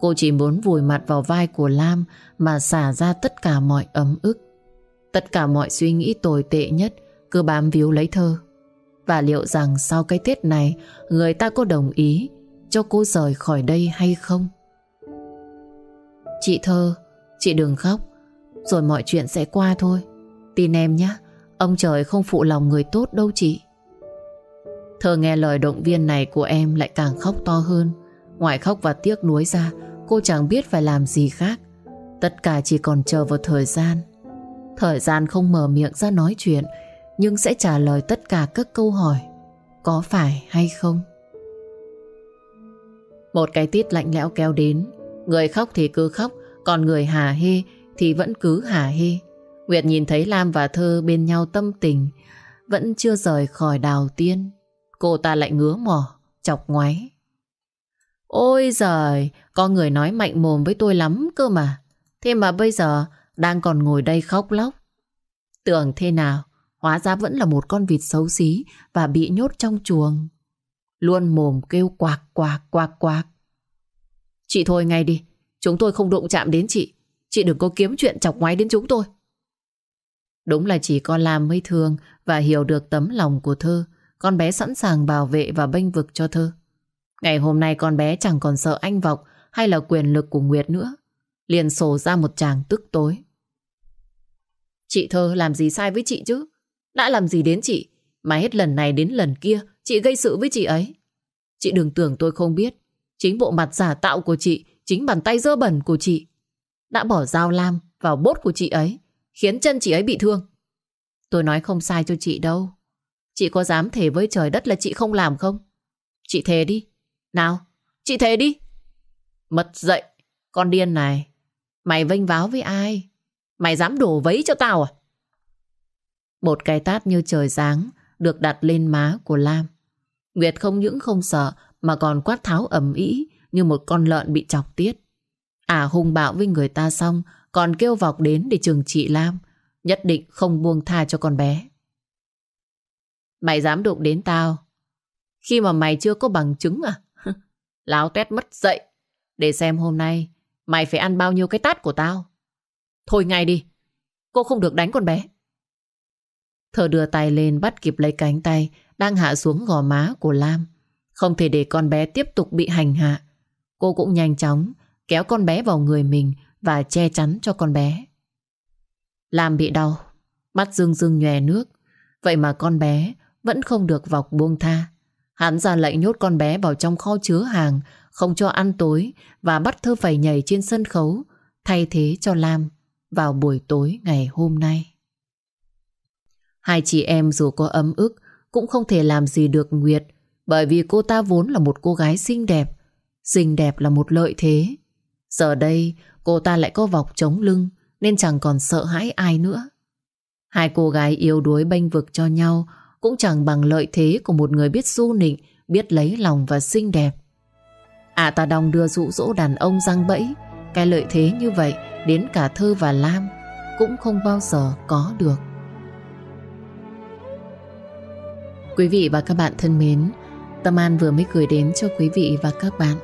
Cô chỉ muốn vùi mặt vào vai của Lam Mà xả ra tất cả mọi ấm ức. Tất cả mọi suy nghĩ tồi tệ nhất Cứ bám víu lấy thơ. Và liệu rằng sau cái Tết này, Người ta có đồng ý Cho cô rời khỏi đây hay không? Chị thơ, Chị đừng khóc. Rồi mọi chuyện sẽ qua thôi. Tin em nhé, Ông trời không phụ lòng người tốt đâu chị. Thơ nghe lời động viên này của em lại càng khóc to hơn. Ngoài khóc và tiếc nuối ra, Cô chẳng biết phải làm gì khác. Tất cả chỉ còn chờ vào thời gian. Thời gian không mở miệng ra nói chuyện, Nhưng sẽ trả lời tất cả các câu hỏi, Có phải hay không? Một cái tít lạnh lẽo kéo đến Người khóc thì cứ khóc Còn người hà hê thì vẫn cứ hà hê Nguyệt nhìn thấy Lam và Thơ bên nhau tâm tình, vẫn chưa rời khỏi đào tiên. Cô ta lại ngứa mỏ, chọc ngoáy. Ôi giời, có người nói mạnh mồm với tôi lắm cơ mà. Thế mà bây giờ đang còn ngồi đây khóc lóc. Tưởng thế nào, hóa ra vẫn là một con vịt xấu xí và bị nhốt trong chuồng. Luôn mồm kêu quạc quạc quạc quạc. Chị thôi ngay đi, chúng tôi không đụng chạm đến chị. Chị đừng có kiếm chuyện chọc ngoáy đến chúng tôi. Đúng là chỉ con Lam mới thương và hiểu được tấm lòng của Thơ. Con bé sẵn sàng bảo vệ và bênh vực cho Thơ. Ngày hôm nay con bé chẳng còn sợ anh vọng hay là quyền lực của Nguyệt nữa. Liền sổ ra một chàng tức tối. Chị Thơ làm gì sai với chị chứ? Đã làm gì đến chị? Mà hết lần này đến lần kia chị gây sự với chị ấy. Chị đừng tưởng tôi không biết. Chính bộ mặt giả tạo của chị, chính bàn tay dơ bẩn của chị đã bỏ dao lam vào bốt của chị ấy, khiến chân chị ấy bị thương. Tôi nói không sai cho chị đâu. Chị có dám thề với trời đất là chị không làm không? Chị thề đi. Nào, chị thề đi. Mật dậy, con điên này. Mày vênh váo với ai? Mày dám đổ vấy cho tao à? Một cái tát như trời giáng được đặt lên má của Lam. Nguyệt không những không sợ mà còn quát tháo ẩm ý như một con lợn bị chọc tiết. À hung bạo với người ta xong còn kêu vọc đến để trừng trị Lam. Nhất định không buông tha cho con bé. Mày dám đụng đến tao khi mà mày chưa có bằng chứng à? Láo tét mất dậy để xem hôm nay mày phải ăn bao nhiêu cái tát của tao. Thôi ngay đi, cô không được đánh con bé. Thở đưa tay lên bắt kịp lấy cánh tay đang hạ xuống gò má của Lam. Không thể để con bé tiếp tục bị hành hạ. Cô cũng nhanh chóng kéo con bé vào người mình và che chắn cho con bé. làm bị đau, mắt Dương Dương nhòe nước. Vậy mà con bé vẫn không được vọc buông tha. Hắn ra lệnh nhốt con bé vào trong kho chứa hàng, không cho ăn tối và bắt thơ phải nhảy trên sân khấu thay thế cho Lam vào buổi tối ngày hôm nay. Hai chị em dù có ấm ức cũng không thể làm gì được Nguyệt bởi vì cô ta vốn là một cô gái xinh đẹp. Xinh đẹp là một lợi thế. Giờ đây cô ta lại có vọc chống lưng nên chẳng còn sợ hãi ai nữa. Hai cô gái yếu đuối bênh vực cho nhau cũng chẳng bằng lợi thế của một người biết du nịnh, biết lấy lòng và xinh đẹp. À ta đong đưa dụ dỗ đàn ông răng bẫy, cái lợi thế như vậy đến cả Thơ và Lam cũng không bao giờ có được. Quý vị và các bạn thân mến, Tâm An vừa mới gửi đến cho quý vị và các bạn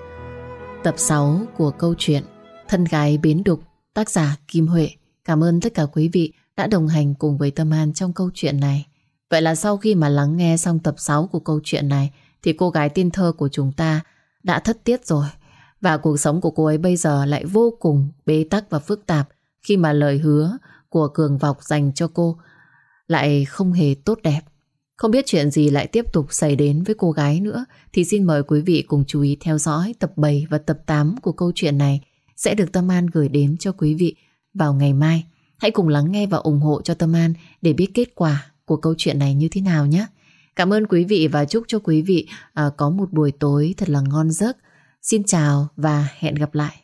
tập 6 của câu chuyện Thân gái biến đục, tác giả Kim Huệ. Cảm ơn tất cả quý vị đã đồng hành cùng với Tâm An trong câu chuyện này. Vậy là sau khi mà lắng nghe xong tập 6 của câu chuyện này thì cô gái tiên thơ của chúng ta đã thất tiết rồi. Và cuộc sống của cô ấy bây giờ lại vô cùng bế tắc và phức tạp khi mà lời hứa của Cường Vọc dành cho cô lại không hề tốt đẹp. Không biết chuyện gì lại tiếp tục xảy đến với cô gái nữa, thì xin mời quý vị cùng chú ý theo dõi tập 7 và tập 8 của câu chuyện này sẽ được Tâm An gửi đến cho quý vị vào ngày mai. Hãy cùng lắng nghe và ủng hộ cho Tâm An để biết kết quả của câu chuyện này như thế nào nhé. Cảm ơn quý vị và chúc cho quý vị à, có một buổi tối thật là ngon giấc. Xin chào và hẹn gặp lại.